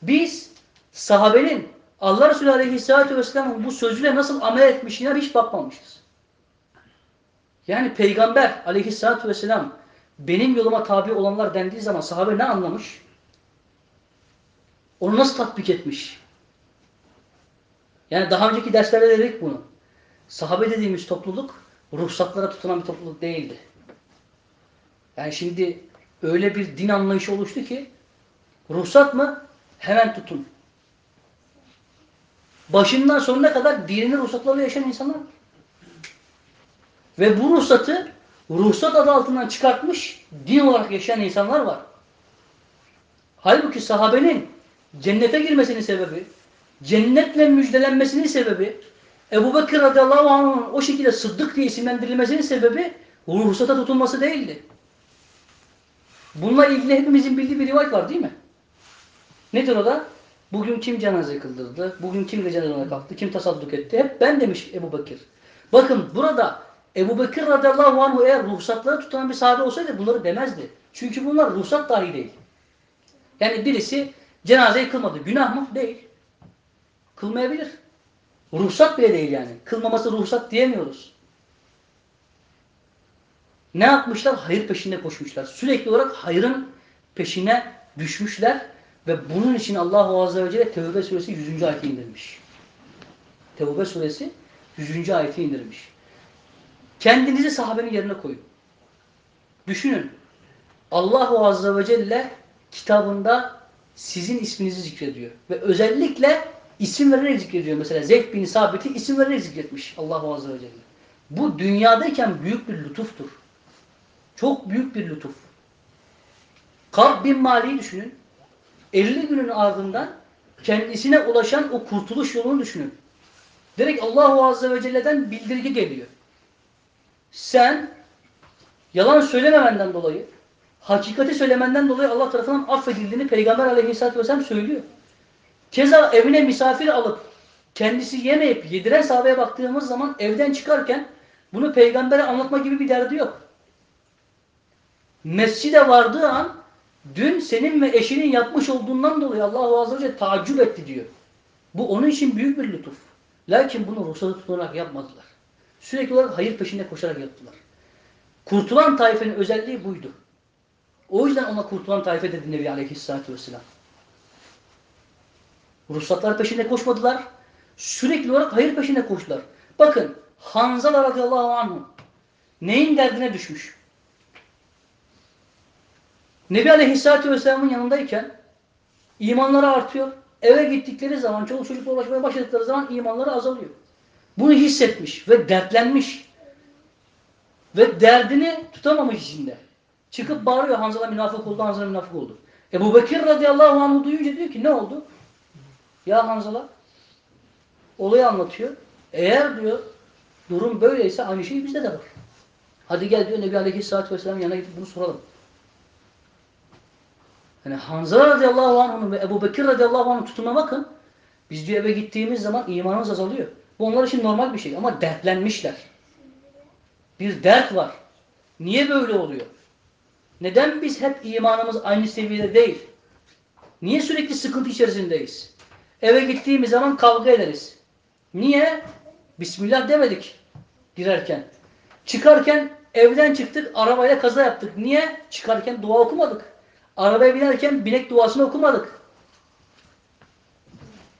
S1: biz sahabenin Allah Resulü Aleyhisselatü Vesselam'ın bu sözüyle nasıl amel etmişine hiç bakmamışız. Yani Peygamber Aleyhisselatü Vesselam benim yoluma tabi olanlar dendiği zaman sahabe ne anlamış? Onu nasıl tatbik etmiş? Yani daha önceki derslerde dedik bunu. Sahabe dediğimiz topluluk ruhsatlara tutunan bir topluluk değildi. Yani şimdi öyle bir din anlayışı oluştu ki ruhsat mı? Hemen tutun. Başından sonuna kadar dinini ruhsatlarla yaşayan insanlar Ve bu ruhsatı ruhsat adı altından çıkartmış din olarak yaşayan insanlar var. Halbuki sahabenin cennete girmesinin sebebi, cennetle müjdelenmesinin sebebi, Ebu Bekir radıyallahu anh'ın o şekilde sıddık diye isimlendirilmesinin sebebi ruhsata tutulması değildi. Bununla ilgili hepimizin bildiği bir rivayet var değil mi? Nedir o da? Bugün kim cenaze kıldırdı? Bugün kim de cenazene kalktı? Kim tasadduk etti? Hep ben demiş Ebu Bekir. Bakın burada Ebu Bekir radıyallahu anh eğer ruhsatları tutan bir sahabe olsaydı bunları demezdi. Çünkü bunlar ruhsat dahi değil. Yani birisi cenazeyi kılmadı. Günah mı? Değil. Kılmayabilir. Ruhsat bile değil yani. Kılmaması ruhsat diyemiyoruz. Ne yapmışlar? Hayır peşinde koşmuşlar. Sürekli olarak hayrın peşine düşmüşler ve bunun için Allah Azze ve Celle Tevbe suresi 100. ayeti indirmiş. Tevbe suresi 100. ayeti indirmiş. Kendinizi sahabenin yerine koyun. Düşünün. Allah Azze ve Celle kitabında sizin isminizi zikrediyor. Ve özellikle isim vererek zikrediyor. Mesela Zeyd bin Sabit'i isim vererek zikretmiş Allah Azze ve Celle. Bu dünyadayken büyük bir lütuftur. Çok büyük bir lütuf. Kab bin Mali'yi düşünün. 50 günün ardından kendisine ulaşan o kurtuluş yolunu düşünün. Direkt Allahu Azze ve Celle'den bildirgi geliyor. Sen yalan söylememenden dolayı, hakikati söylemenden dolayı Allah tarafından affedildiğini Peygamber Aleyhisselatü vesselam söylüyor. Keza evine misafir alıp kendisi yemeyip yediren sahabeye baktığımız zaman evden çıkarken bunu peygambere anlatma gibi bir derdi yok. Mescide vardığı an dün senin ve eşinin yapmış olduğundan dolayı Allah Azze ve etti diyor. Bu onun için büyük bir lütuf. Lakin bunu ruhsatı tutunarak yapmadılar. Sürekli olarak hayır peşinde koşarak yaptılar. Kurtulan taifenin özelliği buydu. O yüzden ona kurtulan taife dedi Nebi Aleyhisselatü Vesselam. Ruhsatlar peşinde koşmadılar. Sürekli olarak hayır peşinde koştular. Bakın Hanzala radıyallahu anh neyin derdine düşmüş? Nebi Aleyhisselatü Vesselam'ın yanındayken imanları artıyor. Eve gittikleri zaman, çoluk çocukla ulaşmaya başladıkları zaman imanları azalıyor. Bunu hissetmiş ve dertlenmiş. Ve derdini tutamamış içinde. Çıkıp bağırıyor Hanzala münafık oldu, Hanzala münafık oldu. Ebu Bekir radıyallahu anh'ı duyunca diyor ki ne oldu? Ya Hanzala olayı anlatıyor. Eğer diyor durum böyleyse aynı şey bizde de var. Hadi gel diyor Nebi Aleyhisselatü Vesselam'ın yanına gidip bunu soralım. Yani Hanzala radıyallahu anh'ın ve Ebu Bekir radıyallahu anh'ın tutumuna bakın. Biz diyor eve gittiğimiz zaman imanımız azalıyor. Bu onlar için normal bir şey ama dertlenmişler. Bir dert var. Niye böyle oluyor? Neden biz hep imanımız aynı seviyede değil? Niye sürekli sıkıntı içerisindeyiz? Eve gittiğimiz zaman kavga ederiz. Niye? Bismillah demedik girerken. Çıkarken evden çıktık, arabayla kaza yaptık. Niye? Çıkarken dua okumadık. Arabaya binerken binek duasını okumadık.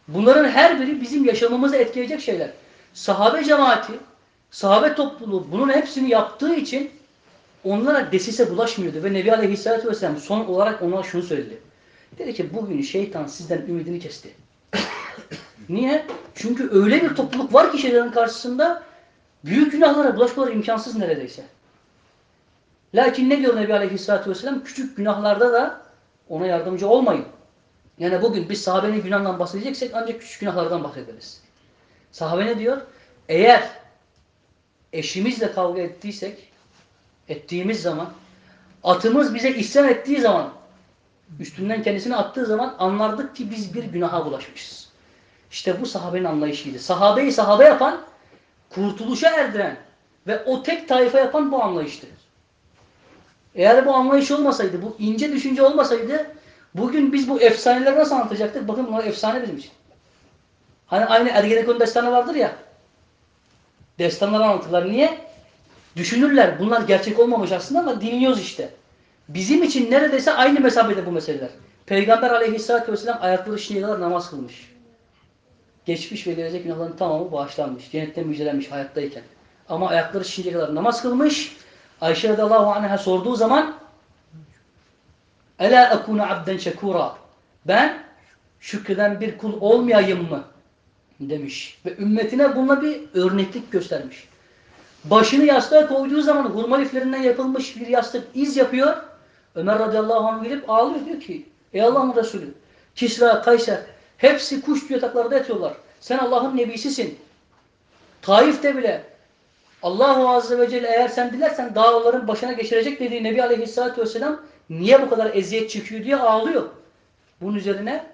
S1: Bunların her biri bizim yaşamımızı etkileyecek şeyler. Sahabe cemaati, sahabe topluluğu bunun hepsini yaptığı için onlara desise bulaşmıyordu. Ve Nebi Aleyhisselatü Vesselam son olarak ona şunu söyledi. Dedi ki bugün şeytan sizden ümidini kesti. Niye? Çünkü öyle bir topluluk var ki şeylerin karşısında büyük günahlara bulaşmaları imkansız neredeyse. Lakin ne diyor Nebi Aleyhisselatü Vesselam? Küçük günahlarda da ona yardımcı olmayın. Yani bugün biz sahabenin günahından bahsedeceksek ancak küçük günahlardan bahsederiz. Sahabe ne diyor? Eğer eşimizle kavga ettiysek, ettiğimiz zaman, atımız bize isyan ettiği zaman, üstünden kendisini attığı zaman anlardık ki biz bir günaha bulaşmışız. İşte bu sahabenin anlayışıydı. Sahabeyi sahabe yapan, kurtuluşa erdiren ve o tek taife yapan bu anlayıştı. Eğer bu anlayış olmasaydı, bu ince düşünce olmasaydı bugün biz bu efsaneleri nasıl anlatacaktık? Bakın bunlar efsane bizim için. Hani aynı Ergenekon destanı vardır ya. Destanları anlatırlar. Niye? Düşünürler. Bunlar gerçek olmamış aslında ama dinliyoruz işte. Bizim için neredeyse aynı mesabede bu meseleler. Peygamber aleyhissalatü vesselam ayakları şişliğe kadar namaz kılmış. Geçmiş ve gelecek günahların tamamı bağışlanmış. Cennette müjdelenmiş hayattayken. Ama ayakları şişliğe kadar namaz kılmış. Ayşe radıyallahu anh'a sorduğu zaman Ela ekunu abden şekura Ben şükreden bir kul olmayayım mı? demiş. Ve ümmetine bununla bir örneklik göstermiş. Başını yastığa koyduğu zaman hurma liflerinden yapılmış bir yastık iz yapıyor. Ömer radıyallahu anh gelip ağlıyor diyor ki Ey Allah'ın Resulü Kisra, Kayser hepsi kuş yataklarda yatıyorlar. Sen Allah'ın nebisisin. Taif'te bile Allahu Azze ve Celle eğer sen dilersen dağların başına geçirecek dediği Nebi Aleyhisselatü Vesselam niye bu kadar eziyet çekiyor diye ağlıyor. Bunun üzerine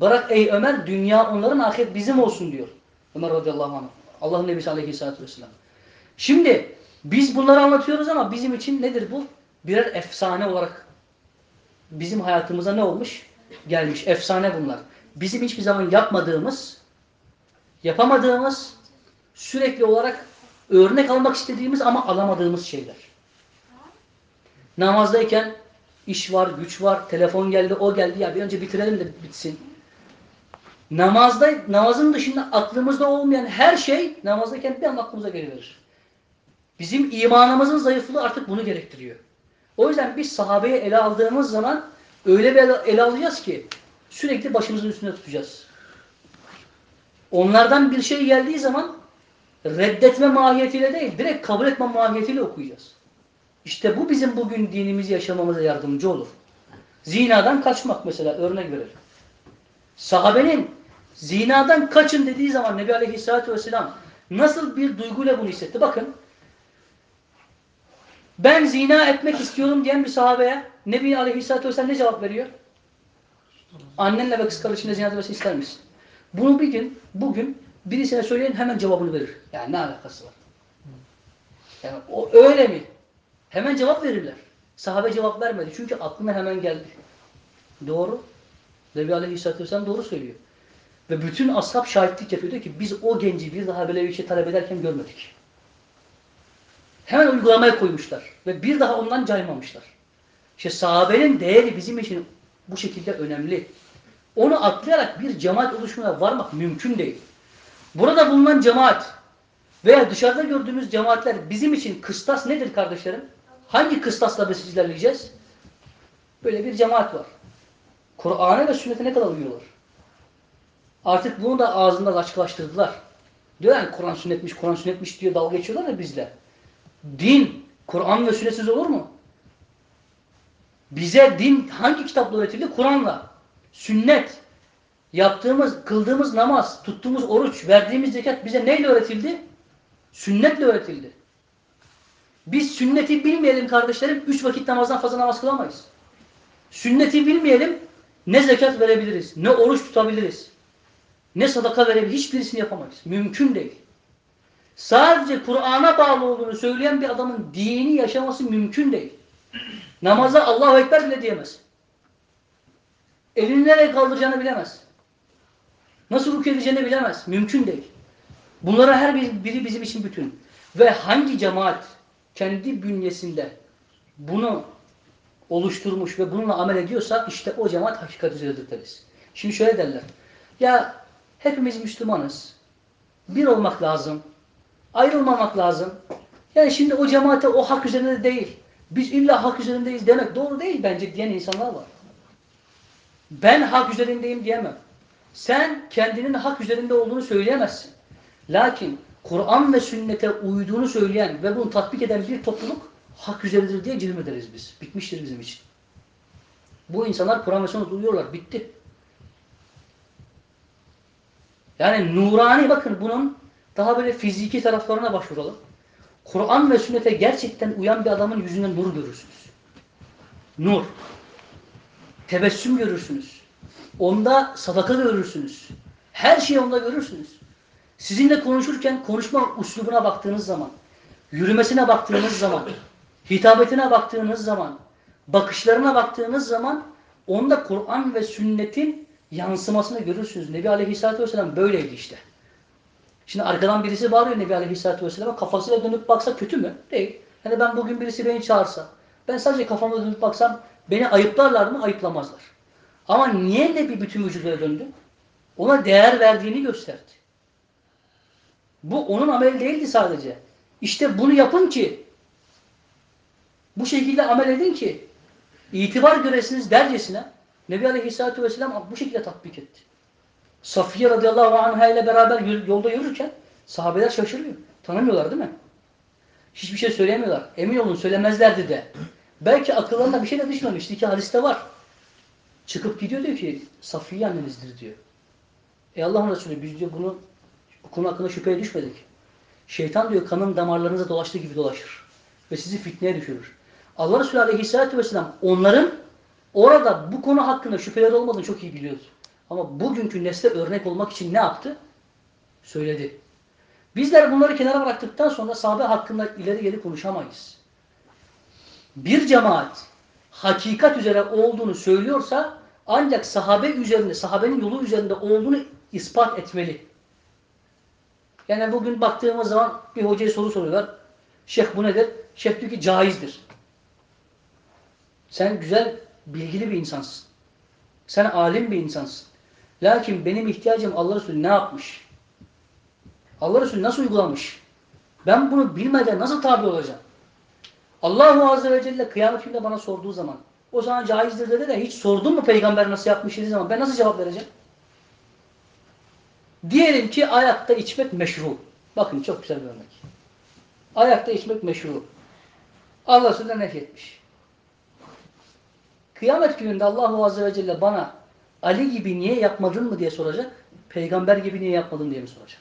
S1: bırak ey Ömer dünya onların ahiret bizim olsun diyor. Ömer radıyallahu anh. Allah'ın Nebisi Aleyhisselatü Vesselam. Şimdi biz bunları anlatıyoruz ama bizim için nedir bu? Birer efsane olarak bizim hayatımıza ne olmuş? Gelmiş. Efsane bunlar. Bizim hiçbir zaman yapmadığımız, yapamadığımız, sürekli olarak örnek almak istediğimiz ama alamadığımız şeyler. Namazdayken iş var, güç var, telefon geldi, o geldi. Ya bir önce bitirelim de bitsin. Namazda, namazın dışında aklımızda olmayan her şey namazdayken bir an aklımıza geliverir. Bizim imanımızın zayıflığı artık bunu gerektiriyor. O yüzden biz sahabeyi ele aldığımız zaman öyle bir ele alacağız ki sürekli başımızın üstünde tutacağız. Onlardan bir şey geldiği zaman reddetme mahiyetiyle değil, direkt kabul etme mahiyetiyle okuyacağız. İşte bu bizim bugün dinimizi yaşamamıza yardımcı olur. Zinadan kaçmak mesela örnek verelim. Sahabenin zinadan kaçın dediği zaman Nebi Aleyhisselatü Vesselam nasıl bir duyguyla bunu hissetti? Bakın ben zina etmek istiyorum diyen bir sahabeye Nebi Aleyhisselatü Vesselam ne cevap veriyor? Annenle ve kız kardeşinle zina etmesini ister misin? Bunu bir gün, bugün birisine söyleyin hemen cevabını verir. Yani ne alakası var? Yani o öyle mi? Hemen cevap verirler. Sahabe cevap vermedi. Çünkü aklına hemen geldi. Doğru. Nebi Aleyhisselatü Vesselam doğru söylüyor. Ve bütün ashab şahitlik yapıyor. Diyor ki biz o genci bir daha böyle bir şey talep ederken görmedik. Hemen uygulamaya koymuşlar. Ve bir daha ondan caymamışlar. İşte sahabenin değeri bizim için bu şekilde önemli. Onu atlayarak bir cemaat oluşumuna varmak mümkün değil. Burada bulunan cemaat veya dışarıda gördüğümüz cemaatler bizim için kıstas nedir kardeşlerim? Hangi kıstasla biz ilerleyeceğiz? Böyle bir cemaat var. Kur'an'a ve sünnete ne kadar uyuyorlar? Artık bunu da ağzında açıklaştırdılar. Diyor yani Kur'an sünnetmiş, Kur'an sünnetmiş diyor dalga geçiyorlar ya bizle. Din, Kur'an ve sünnetsiz olur mu? Bize din hangi kitapla öğretildi? Kur'an'la. Sünnet. Yaptığımız, kıldığımız namaz, tuttuğumuz oruç, verdiğimiz zekat bize neyle öğretildi? Sünnetle öğretildi. Biz sünneti bilmeyelim kardeşlerim, üç vakit namazdan fazla namaz kılamayız. Sünneti bilmeyelim, ne zekat verebiliriz, ne oruç tutabiliriz, ne sadaka verebiliriz, hiçbirisini yapamayız. Mümkün değil. Sadece Kur'an'a bağlı olduğunu söyleyen bir adamın dini yaşaması mümkün değil. Namaza Allahu Ekber bile diyemez. Elini nereye kaldıracağını bilemez. Nasıl rükû edeceğini bilemez. Mümkün değil. Bunlara her bir- biri bizim için bütün. Ve hangi cemaat kendi bünyesinde bunu oluşturmuş ve bununla amel ediyorsa işte o cemaat hakikat üzeredir deriz. Şimdi şöyle derler. Ya hepimiz Müslümanız. Bir olmak lazım. Ayrılmamak lazım. Yani şimdi o cemaate o hak üzerinde değil. Biz illa hak üzerindeyiz demek doğru değil bence diyen insanlar var. Ben hak üzerindeyim diyemem. Sen kendinin hak üzerinde olduğunu söyleyemezsin. Lakin Kur'an ve sünnete uyduğunu söyleyen ve bunu tatbik eden bir topluluk hak üzerindedir diye cirim ederiz biz. Bitmiştir bizim için. Bu insanlar Kur'an ve sünnete uyuyorlar. Bitti. Yani nurani bakın bunun daha böyle fiziki taraflarına başvuralım. Kur'an ve sünnete gerçekten uyan bir adamın yüzünden nur görürsünüz. Nur. Tebessüm görürsünüz. Onda sadaka görürsünüz. Her şeyi onda görürsünüz. Sizinle konuşurken konuşma uslubuna baktığınız zaman, yürümesine baktığınız zaman, hitabetine baktığınız zaman, bakışlarına baktığınız zaman onda Kur'an ve sünnetin yansımasını görürsünüz. Nebi Aleyhisselatü Vesselam böyleydi işte. Şimdi arkadan birisi bağırıyor Nebi Aleyhisselatü Vesselam'a kafasıyla dönüp baksa kötü mü? Değil. Yani ben bugün birisi beni çağırsa, ben sadece kafamla dönüp baksam beni ayıplarlar mı? Ayıplamazlar. Ama niye Nebi bütün vücuduna döndü? Ona değer verdiğini gösterdi. Bu onun ameli değildi sadece. İşte bunu yapın ki bu şekilde amel edin ki itibar göresiniz dercesine Nebi Aleyhisselatü Vesselam bu şekilde tatbik etti. Safiye radıyallahu anh'a ile beraber yol- yolda yürürken sahabeler şaşırıyor. Tanımıyorlar değil mi? Hiçbir şey söyleyemiyorlar. Emin olun söylemezlerdi de. Belki akıllarında bir şey de düşmemişti ki hadiste var. Çıkıp gidiyor diyor ki Safiye annenizdir diyor. E Allah'ın Resulü biz diyor bunu bu konu hakkında şüpheye düşmedik. Şeytan diyor kanın damarlarınıza dolaştığı gibi dolaşır. Ve sizi fitneye düşürür. Allah Resulü Aleyhisselatü Vesselam onların orada bu konu hakkında şüpheleri olmadığını çok iyi biliyordu. Ama bugünkü nesle örnek olmak için ne yaptı? Söyledi. Bizler bunları kenara bıraktıktan sonra sahabe hakkında ileri geri konuşamayız. Bir cemaat hakikat üzere olduğunu söylüyorsa ancak sahabe üzerinde, sahabenin yolu üzerinde olduğunu ispat etmeli. Yani bugün baktığımız zaman bir hocaya soru soruyorlar. Şeyh bu nedir? Şeyh diyor ki caizdir. Sen güzel, bilgili bir insansın. Sen alim bir insansın. Lakin benim ihtiyacım Allah Resulü ne yapmış? Allah Resulü nasıl uygulamış? Ben bunu bilmeden nasıl tabi olacağım? Allahu Azze ve Celle kıyamet gününde bana sorduğu zaman o sana caizdir dedi de hiç sordun mu peygamber nasıl yapmış dediği zaman ben nasıl cevap vereceğim? Diyelim ki ayakta içmek meşru. Bakın çok güzel bir örnek. Ayakta içmek meşru. Allah Resulü'ne nefretmiş. Kıyamet gününde Allahu Azze ve Celle bana Ali gibi niye yapmadın mı diye soracak. Peygamber gibi niye yapmadın diye mi soracak.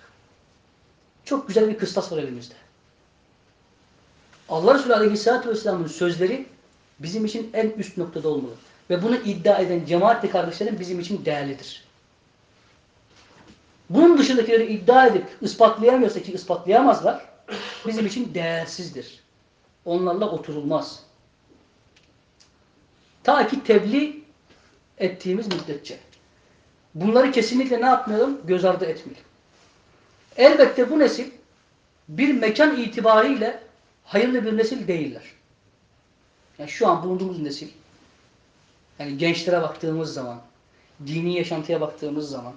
S1: Çok güzel bir kıstas var elimizde. Allah Resulü Aleyhisselatü Vesselam'ın sözleri bizim için en üst noktada olmalı. Ve bunu iddia eden cemaatli kardeşlerim bizim için değerlidir. Bunun dışındakileri iddia edip ispatlayamıyorsa ki ispatlayamazlar, bizim için değersizdir. Onlarla oturulmaz. Ta ki tebliğ ettiğimiz müddetçe. Bunları kesinlikle ne yapmayalım? Göz ardı etmeyelim. Elbette bu nesil bir mekan itibariyle hayırlı bir nesil değiller. Yani şu an bulunduğumuz nesil, yani gençlere baktığımız zaman, dini yaşantıya baktığımız zaman,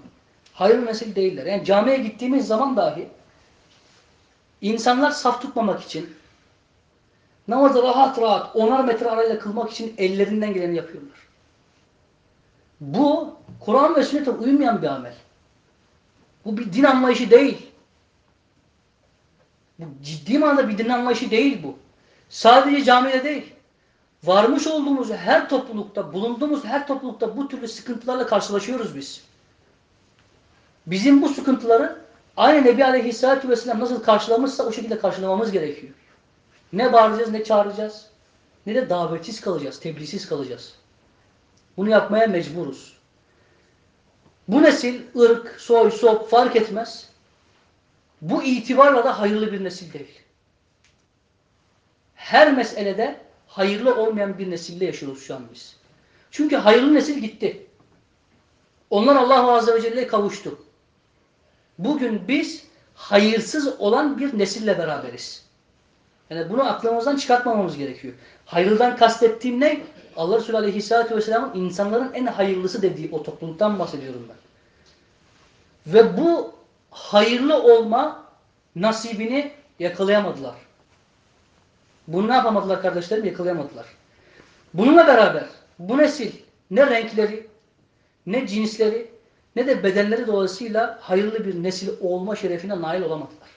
S1: hayırlı nesil değiller. Yani camiye gittiğimiz zaman dahi insanlar saf tutmamak için, namazı rahat rahat onar metre arayla kılmak için ellerinden geleni yapıyorlar. Bu Kur'an ve sünnete uymayan bir amel. Bu bir din anlayışı değil. Bu ciddi manada bir din anlayışı değil bu. Sadece camide değil. Varmış olduğumuz her toplulukta, bulunduğumuz her toplulukta bu türlü sıkıntılarla karşılaşıyoruz biz. Bizim bu sıkıntıları aynı Nebi Aleyhisselatü Vesselam nasıl karşılamışsa o şekilde karşılamamız gerekiyor. Ne bağıracağız, ne çağıracağız, ne de davetsiz kalacağız, tebliğsiz kalacağız. Bunu yapmaya mecburuz. Bu nesil ırk, soy, sop fark etmez. Bu itibarla da hayırlı bir nesil değil. Her meselede hayırlı olmayan bir nesilde yaşıyoruz şu an biz. Çünkü hayırlı nesil gitti. Onlar Allah Azze ve Celle'ye kavuştu. Bugün biz hayırsız olan bir nesille beraberiz. Yani bunu aklımızdan çıkartmamamız gerekiyor. Hayırlıdan kastettiğim ne? Allah Resulü Aleyhisselatü Vesselam'ın insanların en hayırlısı dediği o topluluktan bahsediyorum ben. Ve bu hayırlı olma nasibini yakalayamadılar. Bunu ne yapamadılar kardeşlerim? Yakalayamadılar. Bununla beraber bu nesil ne renkleri, ne cinsleri, ne de bedenleri dolayısıyla hayırlı bir nesil olma şerefine nail olamadılar.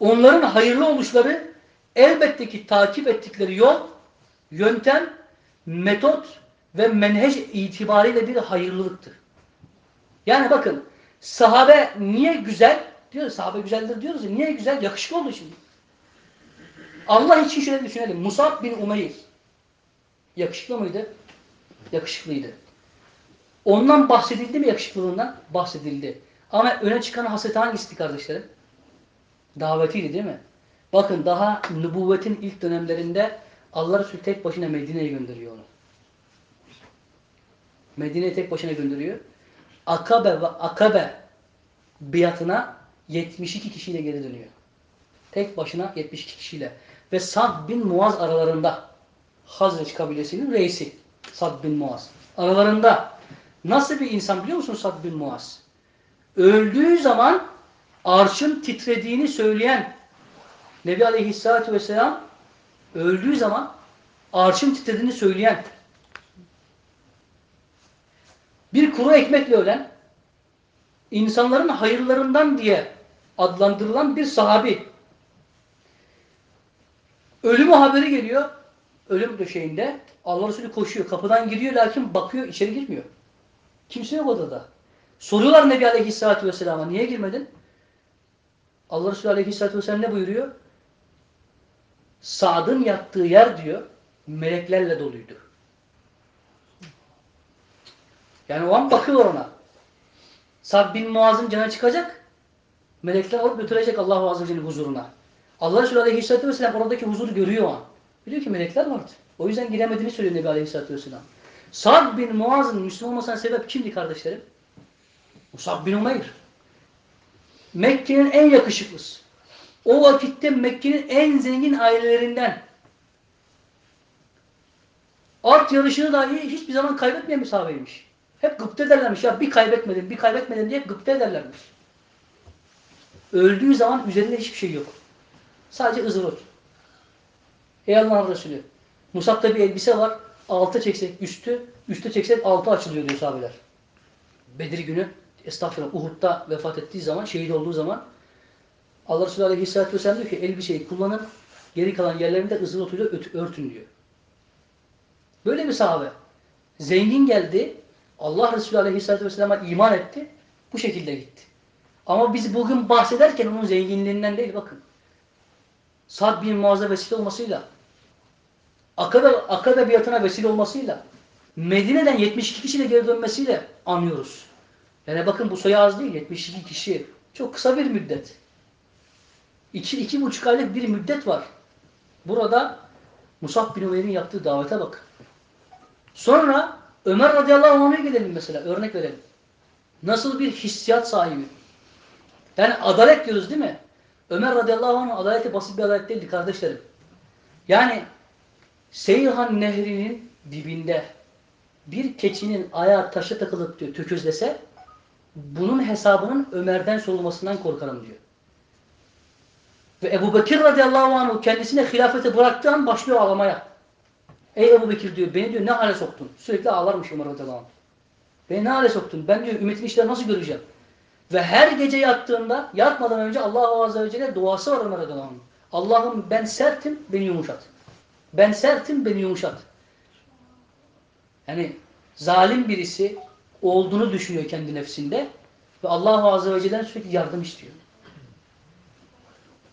S1: Onların hayırlı oluşları elbette ki takip ettikleri yol, yöntem, metot ve menhec itibariyle bir hayırlılıktır. Yani bakın sahabe niye güzel? Diyoruz sahabe güzeldir diyoruz ya. Niye güzel? Yakışıklı oldu şimdi. Allah için şöyle düşünelim. Musab bin Umeyr yakışıklı mıydı? Yakışıklıydı. Ondan bahsedildi mi yakışıklılığından? Bahsedildi. Ama öne çıkan hasreti hangisi kardeşlerim? Davetiydi değil mi? Bakın daha nübüvvetin ilk dönemlerinde Allah Resulü tek başına Medine'ye gönderiyor onu. Medine'ye tek başına gönderiyor. Akabe ve Akabe biatına 72 kişiyle geri dönüyor. Tek başına 72 kişiyle. Ve Sad bin Muaz aralarında Hazreç kabilesinin reisi Sad bin Muaz. Aralarında nasıl bir insan biliyor musun Sad bin Muaz? Öldüğü zaman arşın titrediğini söyleyen Nebi Aleyhisselatü Vesselam öldüğü zaman arşın titrediğini söyleyen bir kuru ekmekle ölen insanların hayırlarından diye adlandırılan bir sahabi. Ölümü haberi geliyor. Ölüm döşeğinde Allah Resulü koşuyor kapıdan giriyor lakin bakıyor içeri girmiyor. Kimse yok odada. Soruyorlar Nebi Aleyhisselatü Vesselam'a niye girmedin? Allah Resulü Aleyhisselatü Vesselam ne buyuruyor Sa'd'ın yattığı yer diyor meleklerle doluydu yani o an bakıyor ona. Sa'd bin Muaz'ın canı çıkacak. Melekler alıp götürecek Allah Azze ve huzuruna. Allah Resulü Aleyhisselatü Vesselam oradaki huzuru görüyor o an. Biliyor ki melekler vardı. O yüzden giremediğini söylüyor Nebi Aleyhisselatü Vesselam. Sa'd bin Muaz'ın Müslüman olmasına sebep kimdi kardeşlerim? Musab bin Umeyr. Mekke'nin en yakışıklısı. O vakitte Mekke'nin en zengin ailelerinden. At yarışını dahi hiçbir zaman kaybetmeyen bir sahabeymiş. Hep gıpta ederlermiş. Ya bir kaybetmedim, bir kaybetmedim diye gıpta ederlermiş. Öldüğü zaman üzerinde hiçbir şey yok. Sadece ızırot. Ey Allah'ın Resulü. Musab'da bir elbise var. Altı çeksek üstü, üstü çeksek altı açılıyor diyor sahabeler. Bedir günü estağfurullah Uhud'da vefat ettiği zaman, şehit olduğu zaman Allah Resulü Aleyhisselatü Vesselam diyor ki elbiseyi kullanın, geri kalan yerlerinde öt- örtün diyor. Böyle bir sahabe. Zengin geldi, Allah Resulü Aleyhisselatü Vesselam'a iman etti, bu şekilde gitti. Ama biz bugün bahsederken onun zenginliğinden değil bakın. Sad bin Muaz'a vesile olmasıyla, Akabe, Akabe biatına vesile olmasıyla, Medine'den 72 kişiyle geri dönmesiyle anlıyoruz. Yani bakın bu sayı az değil, 72 kişi. Çok kısa bir müddet. İki, iki buçuk aylık bir müddet var. Burada Musab bin Umeyr'in yaptığı davete bak. Sonra Ömer radıyallahu anh'a gelelim mesela, örnek verelim. Nasıl bir hissiyat sahibi. Yani adalet diyoruz değil mi? Ömer radıyallahu anh adaleti basit bir adalet değildi kardeşlerim. Yani Seyhan nehrinin dibinde bir keçinin ayağı taşa takılıp diyor töküzlese bunun hesabının Ömer'den sorulmasından korkarım diyor. Ve Ebu Bekir radıyallahu anh kendisine hilafeti bıraktığı başlıyor ağlamaya. Ey Ebu Bekir diyor beni diyor ne hale soktun? Sürekli ağlarmış Ömer radıyallahu anh. Beni ne hale soktun? Ben diyor ümmetin işleri nasıl göreceğim? Ve her gece yattığında yatmadan önce Allah Azze ve Celle duası var Ömer radıyallahu anh. Allah'ım ben sertim beni yumuşat. Ben sertim beni yumuşat. Yani zalim birisi olduğunu düşünüyor kendi nefsinde ve Allah Azze ve Celle'den sürekli yardım istiyor.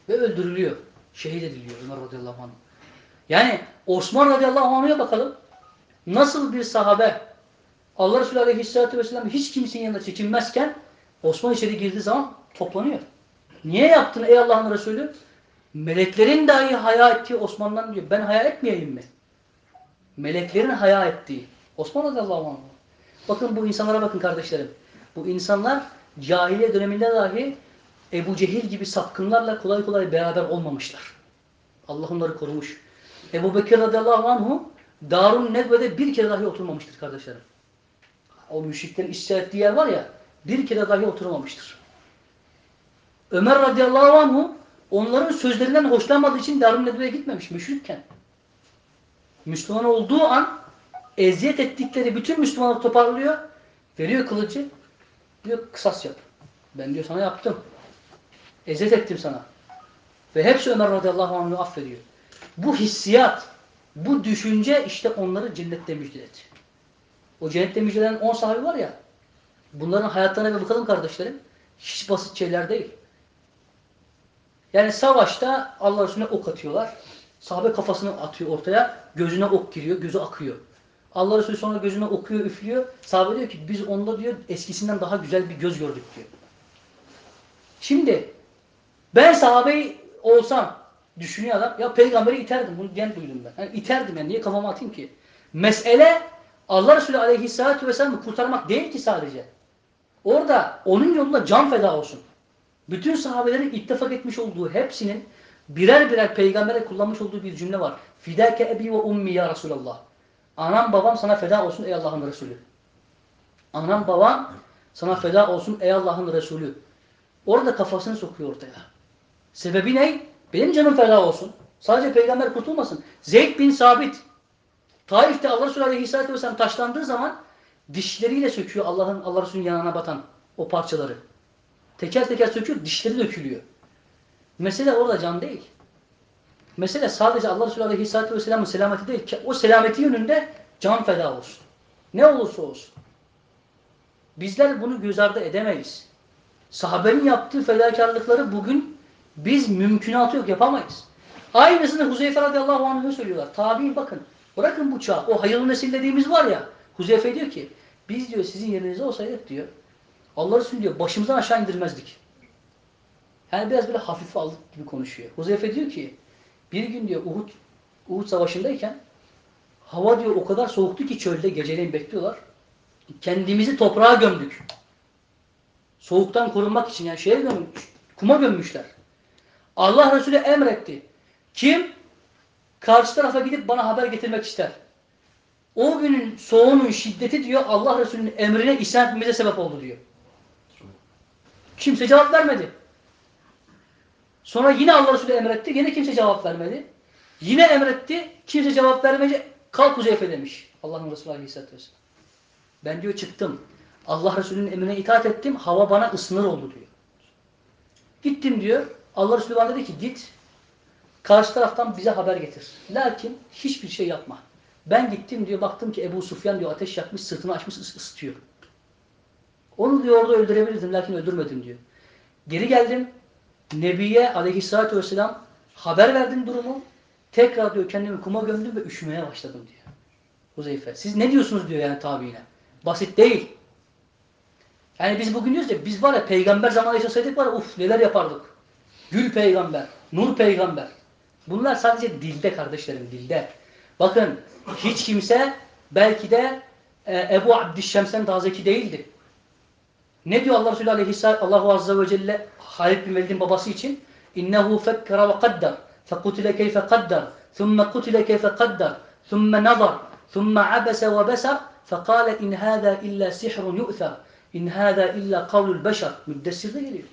S1: Ve öldürülüyor. Şehit ediliyor Ömer radıyallahu anh. Yani Osman radıyallahu anh'a bakalım. Nasıl bir sahabe Allah Resulü aleyhissalatü vesselam hiç kimsenin yanında çekinmezken Osman içeri girdiği zaman toplanıyor. Niye yaptın ey Allah'ın Resulü? Meleklerin dahi haya ettiği Osman'dan diyor. Ben haya etmeyeyim mi? Meleklerin haya ettiği. Osman radıyallahu anh. Bakın bu insanlara bakın kardeşlerim. Bu insanlar cahiliye döneminde dahi Ebu Cehil gibi sapkınlarla kolay kolay beraber olmamışlar. Allah onları korumuş. Ebu Bekir radıyallahu anhu Darun Nedve'de bir kere dahi oturmamıştır kardeşlerim. O müşriklerin isyan ettiği yer var ya bir kere dahi oturmamıştır. Ömer radıyallahu anhu onların sözlerinden hoşlanmadığı için Darun Nedve'ye gitmemiş müşrikken. Müslüman olduğu an eziyet ettikleri bütün Müslümanları toparlıyor. Veriyor kılıcı. Diyor kısas yap. Ben diyor sana yaptım. Eziyet ettim sana. Ve hepsi Ömer radıyallahu anh'ı affediyor. Bu hissiyat, bu düşünce işte onları cennette müjdeledi. O cennette müjdelenen 10 sahabe var ya, bunların hayatlarına bir bakalım kardeşlerim. Hiç basit şeyler değil. Yani savaşta Allah Resulüne ok atıyorlar. Sahabe kafasını atıyor ortaya, gözüne ok giriyor, gözü akıyor. Allah Resulü sonra gözüne okuyor, üflüyor. Sahabe diyor ki biz onda diyor eskisinden daha güzel bir göz gördük diyor. Şimdi ben sahabeyi olsam düşünüyor adam. Ya peygamberi iterdim. Bunu diyen duydum ben. Yani iterdim yani. Niye kafama atayım ki? Mesele Allah Resulü aleyhissalatü vesselam'ı kurtarmak değil ki sadece. Orada onun yolunda can feda olsun. Bütün sahabelerin ittifak etmiş olduğu hepsinin birer birer peygambere kullanmış olduğu bir cümle var. Fidake ebi ve ummi ya Resulallah. Anam babam sana feda olsun ey Allah'ın Resulü. Anam babam sana feda olsun ey Allah'ın Resulü. Orada kafasını sokuyor ortaya. Sebebi ne? Benim canım feda olsun. Sadece peygamber kurtulmasın. Zeyd bin Sabit. Taif'te Allah Resulü Aleyhisselatü Vesselam taşlandığı zaman dişleriyle söküyor Allah'ın Allah Resulü'nün yanına batan o parçaları. Teker teker söküyor, dişleri dökülüyor. Mesele orada can değil. Mesele sadece Allah Resulü Aleyhisselatü Vesselam'ın selameti değil. O selameti yönünde can feda olsun. Ne olursa olsun. Bizler bunu göz ardı edemeyiz. Sahabenin yaptığı fedakarlıkları bugün biz mümkünatı yok yapamayız. Aynısını Huzeyfe radıyallahu anh'a söylüyorlar. Tabi'in bakın. Bırakın bu çağ. O hayırlı nesil dediğimiz var ya. Huzeyfe diyor ki biz diyor sizin yerinizde olsaydık diyor. Allah Resulü diyor başımızdan aşağı indirmezdik. Yani biraz böyle hafife aldık gibi konuşuyor. Huzeyfe diyor ki bir gün diyor Uhud, Uhud savaşındayken hava diyor o kadar soğuktu ki çölde geceleyin bekliyorlar. Kendimizi toprağa gömdük. Soğuktan korunmak için yani şeye gömmüş, kuma gömmüşler. Allah Resulü emretti. Kim? Karşı tarafa gidip bana haber getirmek ister. O günün soğuğunun şiddeti diyor Allah Resulü'nün emrine isyan etmemize sebep oldu diyor. Kimse cevap vermedi. Sonra yine Allah Resulü emretti. Yine kimse cevap vermedi. Yine emretti. Kimse cevap vermeyince kalk Huzeyfe demiş. Allah'ın Resulü Aleyhisselatü Vesselam. Ben diyor çıktım. Allah Resulü'nün emrine itaat ettim. Hava bana ısınır oldu diyor. Gittim diyor. Allah Resulü bana dedi ki git. Karşı taraftan bize haber getir. Lakin hiçbir şey yapma. Ben gittim diyor. Baktım ki Ebu Sufyan diyor ateş yakmış sırtını açmış ıs- ısıtıyor. Onu diyor orada öldürebilirdim lakin öldürmedim diyor. Geri geldim. Nebiye aleyhissalatü vesselam haber verdim durumu. Tekrar diyor kendimi kuma gömdüm ve üşümeye başladım diyor. Huzeyfe. Siz ne diyorsunuz diyor yani tabiine. Basit değil. Yani biz bugün diyoruz ya biz var ya peygamber zamanı yaşasaydık var ya uf neler yapardık. Gül peygamber, nur peygamber. Bunlar sadece dilde kardeşlerim dilde. Bakın hiç kimse belki de e, Ebu Abdüşşems'ten daha zeki değildi. Ne diyor Allah Resulü Aleyhisselatü Allahu Azze ve Celle Halid bin Velid'in babası için? İnnehu fekkara ve kaddar. Fekutile keyfe kaddar. Thumme kutile keyfe kaddar. Thumme nazar. Thumme abese ve besar. Fekale in hâzâ illa sihrun yu'thar. İn hâzâ illa kavlul beşer. Müddessirde geliyor.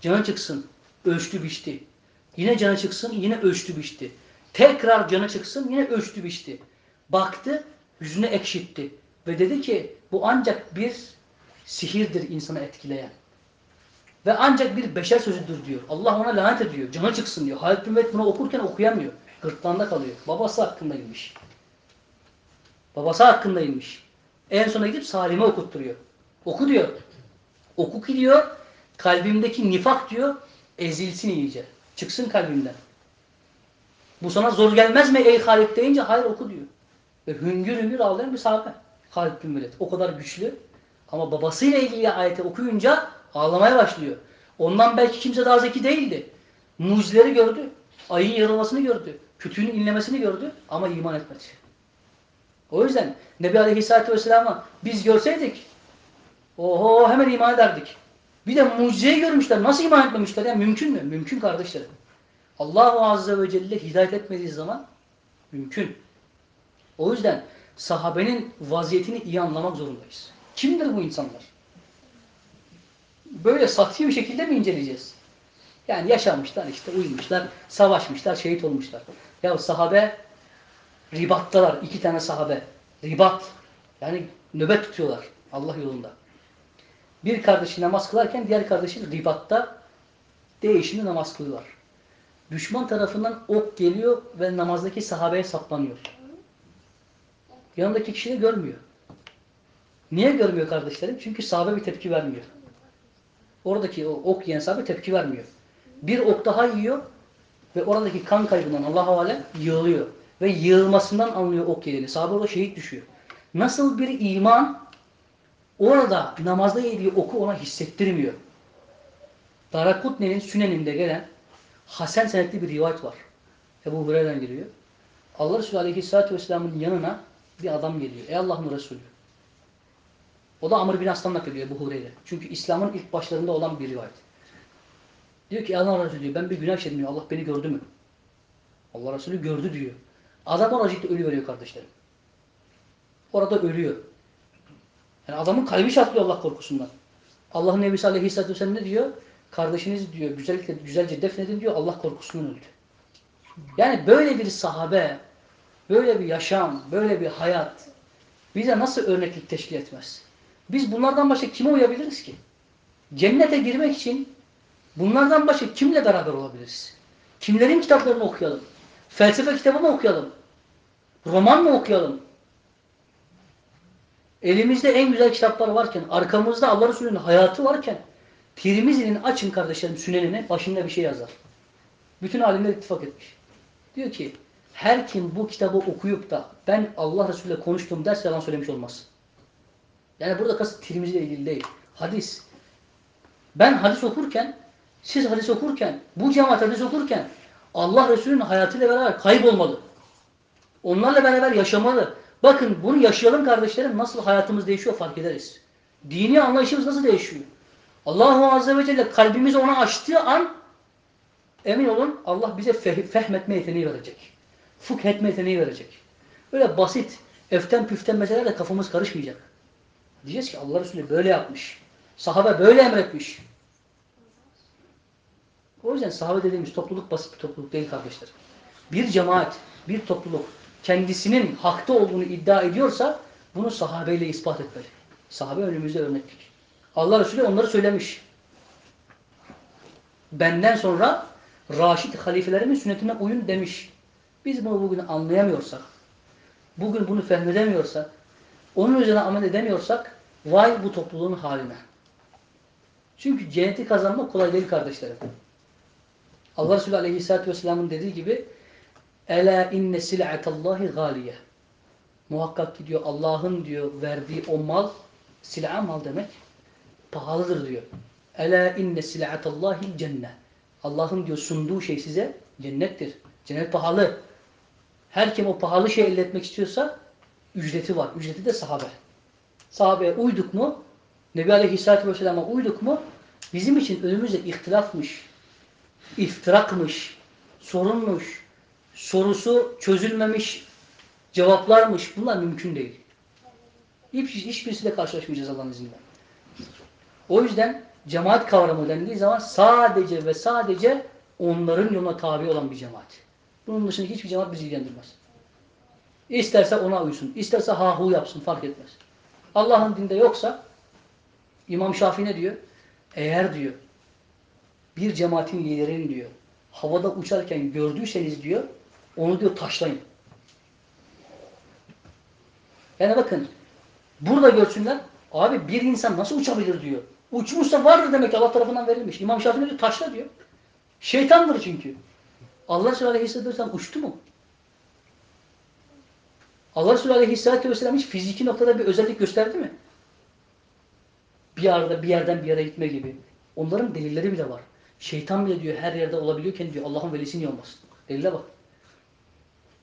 S1: Canı çıksın. Ölçtü biçti. Yine canı çıksın. Yine ölçtü biçti. Tekrar canı çıksın. Yine ölçtü biçti. Baktı. Yüzüne ekşitti. Ve dedi ki bu ancak bir sihirdir insanı etkileyen. Ve ancak bir beşer sözüdür diyor. Allah ona lanet ediyor. Canı çıksın diyor. Halid bin bunu okurken okuyamıyor. Gırtlağında kalıyor. Babası hakkındaymış. Babası hakkındaymış. En sona gidip Salim'e okutturuyor. Oku diyor. Oku ki diyor kalbimdeki nifak diyor ezilsin iyice. Çıksın kalbimden. Bu sana zor gelmez mi ey Halid deyince hayır oku diyor. Ve hüngür hüngür ağlayan bir sahabe. Halid bin Velid. O kadar güçlü. Ama babasıyla ilgili ayeti okuyunca ağlamaya başlıyor. Ondan belki kimse daha zeki değildi. Mucizeleri gördü. Ayın yarılmasını gördü. Kütüğünün inlemesini gördü ama iman etmedi. O yüzden Nebi Aleyhisselatü Vesselam'a biz görseydik oho hemen iman ederdik. Bir de mucizeyi görmüşler. Nasıl iman etmemişler? Yani mümkün mü? Mümkün kardeşlerim. Allahu Azze ve Celle hidayet etmediği zaman mümkün. O yüzden sahabenin vaziyetini iyi anlamak zorundayız. Kimdir bu insanlar? Böyle satı bir şekilde mi inceleyeceğiz? Yani yaşamışlar işte, uyumuşlar, savaşmışlar, şehit olmuşlar. Ya sahabe ribattalar. iki tane sahabe. Ribat. Yani nöbet tutuyorlar Allah yolunda. Bir kardeşi namaz kılarken diğer kardeşi ribatta değişimli namaz kılıyorlar. Düşman tarafından ok geliyor ve namazdaki sahabeye saplanıyor. Yanındaki kişi de görmüyor. Niye görmüyor kardeşlerim? Çünkü sahabe bir tepki vermiyor. Oradaki o ok yiyen sahabe tepki vermiyor. Bir ok daha yiyor ve oradaki kan kaybından Allah havale yığılıyor. Ve yığılmasından anlıyor ok yediğini. Sahabe orada şehit düşüyor. Nasıl bir iman orada namazda yediği oku ona hissettirmiyor. Darakutne'nin Sünen'inde gelen Hasan senetli bir rivayet var. Ebu Hureyre'den geliyor. Allah Resulü Aleyhisselatü Vesselam'ın yanına bir adam geliyor. Ey Allah'ın Resulü. O da Amr bin Aslan naklediyor Ebu Hureyre. Çünkü İslam'ın ilk başlarında olan bir rivayet. Diyor ki Allah Resulü diyor, ben bir günah işledim diyor. Allah beni gördü mü? Allah Resulü gördü diyor. Adam oracıkta ölü veriyor kardeşlerim. Orada ölüyor. Yani adamın kalbi çatlıyor Allah korkusundan. Allah'ın Nebisi Aleyhisselatü Vesselam ne diyor? Kardeşiniz diyor güzellikle, güzelce defnedin diyor Allah korkusundan öldü. Yani böyle bir sahabe, böyle bir yaşam, böyle bir hayat bize nasıl örneklik teşkil etmez? Biz bunlardan başka kime uyabiliriz ki? Cennete girmek için bunlardan başka kimle beraber olabiliriz? Kimlerin kitaplarını okuyalım? Felsefe kitabı mı okuyalım? Roman mı okuyalım? Elimizde en güzel kitaplar varken, arkamızda Allah Resulü'nün hayatı varken, Tirmizi'nin açın kardeşlerim sünenine başında bir şey yazar. Bütün alimler ittifak etmiş. Diyor ki, her kim bu kitabı okuyup da ben Allah Resulü ile konuştum derse yalan söylemiş olmaz. Yani burada kasıt Tirmizi ile ilgili değil. Hadis. Ben hadis okurken, siz hadis okurken, bu cemaat hadis okurken Allah Resulü'nün hayatıyla beraber kaybolmalı. Onlarla beraber yaşamalı. Bakın bunu yaşayalım kardeşlerim. Nasıl hayatımız değişiyor fark ederiz. Dini anlayışımız nasıl değişiyor? Allahu Azze ve Celle kalbimizi ona açtığı an emin olun Allah bize feh fehmetme yeteneği verecek. Fıkh etme yeteneği verecek. Öyle basit, eften püften meselelerle kafamız karışmayacak. Diyeceğiz ki Allah Resulü böyle yapmış. Sahabe böyle emretmiş. O yüzden sahabe dediğimiz topluluk basit bir topluluk değil kardeşler. Bir cemaat, bir topluluk kendisinin hakta olduğunu iddia ediyorsa bunu sahabeyle ispat etmeli. Sahabe önümüzde örneklik. Allah Resulü onları söylemiş. Benden sonra Raşid halifelerimin sünnetine uyun demiş. Biz bunu bugün anlayamıyorsak, bugün bunu fehmedemiyorsak, onun üzerine amel edemiyorsak, vay bu topluluğun haline. Çünkü cenneti kazanmak kolay değil kardeşlerim. Allah Resulü Aleyhisselatü Vesselam'ın dediği gibi Ela inne sil'atallahi galiye. Muhakkak ki diyor Allah'ın diyor verdiği o mal sil'a mal demek pahalıdır diyor. Ela inne sil'atallahi cennet. Allah'ın diyor sunduğu şey size cennettir. Cennet pahalı. Her kim o pahalı şeyi elde etmek istiyorsa ücreti var. Ücreti de sahabe. Sahabeye uyduk mu? Nebi Aleyhisselatü Vesselam'a uyduk mu? Bizim için önümüzde ihtilafmış, iftirakmış, sorunmuş, sorusu çözülmemiş cevaplarmış. Bunlar mümkün değil. Hiç, hiçbirisiyle karşılaşmayacağız Allah'ın izniyle. O yüzden cemaat kavramı dendiği zaman sadece ve sadece onların yoluna tabi olan bir cemaat. Bunun dışında hiçbir cemaat bizi ilgilendirmez. İsterse ona uysun, isterse ha hu yapsın fark etmez. Allah'ın dinde yoksa İmam Şafii ne diyor? Eğer diyor bir cemaatin liderini diyor havada uçarken gördüyseniz diyor onu diyor taşlayın. Yani bakın burada görsünler abi bir insan nasıl uçabilir diyor. Uçmuşsa vardır demek Allah tarafından verilmiş. İmam Şafii diyor? Taşla diyor. Şeytandır çünkü. Allah Resulü Aleyhisselatü Vesselam uçtu mu? Allah Resulü Aleyhisselatü Vesselam hiç fiziki noktada bir özellik gösterdi mi? Bir yerde bir yerden bir yere gitme gibi. Onların delilleri bile var. Şeytan bile diyor her yerde olabiliyorken diyor Allah'ın velisi niye olmasın? Delile bak.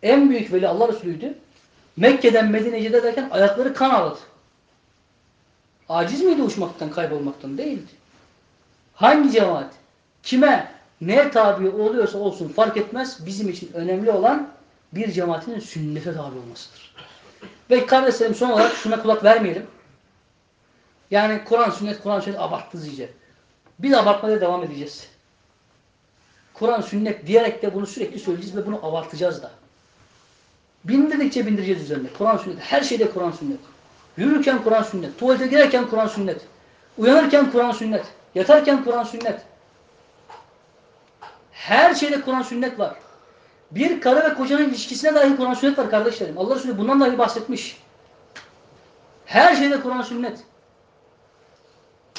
S1: En büyük veli Allah Resulü'ydü. Mekke'den Medine'ye derken ayakları kan ağladı. Aciz miydi uçmaktan, kaybolmaktan? Değildi. Hangi cemaat, kime, neye tabi oluyorsa olsun fark etmez. Bizim için önemli olan bir cemaatin sünnete tabi olmasıdır. Ve kardeşlerim son olarak şuna kulak vermeyelim. Yani Kur'an, sünnet, Kur'an, sünnet abarttınız iyice. Biz abartmaya devam edeceğiz. Kur'an, sünnet diyerek de bunu sürekli söyleyeceğiz ve bunu abartacağız da. Bindirdikçe bindireceğiz üzerine. Kur'an, sünnet. Her şeyde Kur'an, sünnet. Yürürken Kur'an, sünnet. Tuvalete girerken Kur'an, sünnet. Uyanırken Kur'an, sünnet. Yatarken Kur'an, sünnet. Her şeyde Kur'an, sünnet var. Bir karı ve kocanın ilişkisine dahi Kur'an, sünnet var kardeşlerim. Allah Resulü bundan dahi bahsetmiş. Her şeyde Kur'an, sünnet.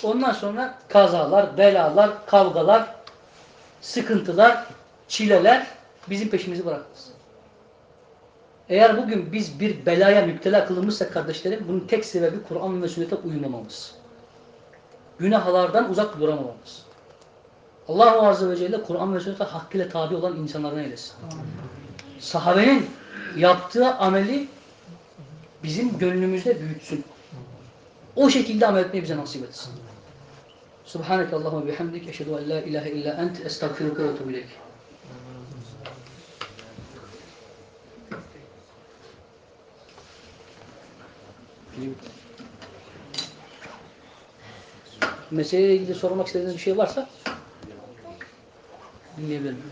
S1: Ondan sonra kazalar, belalar, kavgalar, sıkıntılar, çileler bizim peşimizi bırakmaz. Eğer bugün biz bir belaya müptela kılınmışsak kardeşlerim, bunun tek sebebi Kur'an ve sünnete uymamamız. Günahlardan uzak duramamamız. Allah Azze ve Celle Kur'an ve sünnete hakkıyla tabi olan insanlardan eylesin. Sahabenin yaptığı ameli bizim gönlümüzde büyütsün. O şekilde amel etmeyi bize nasip etsin. Subhaneke Allahümme bihamdik. Eşhedü en la ilahe illa ent. Estağfiruka ve etubu Meseleyle ilgili sormak istediğiniz bir şey varsa dinleyebilirim.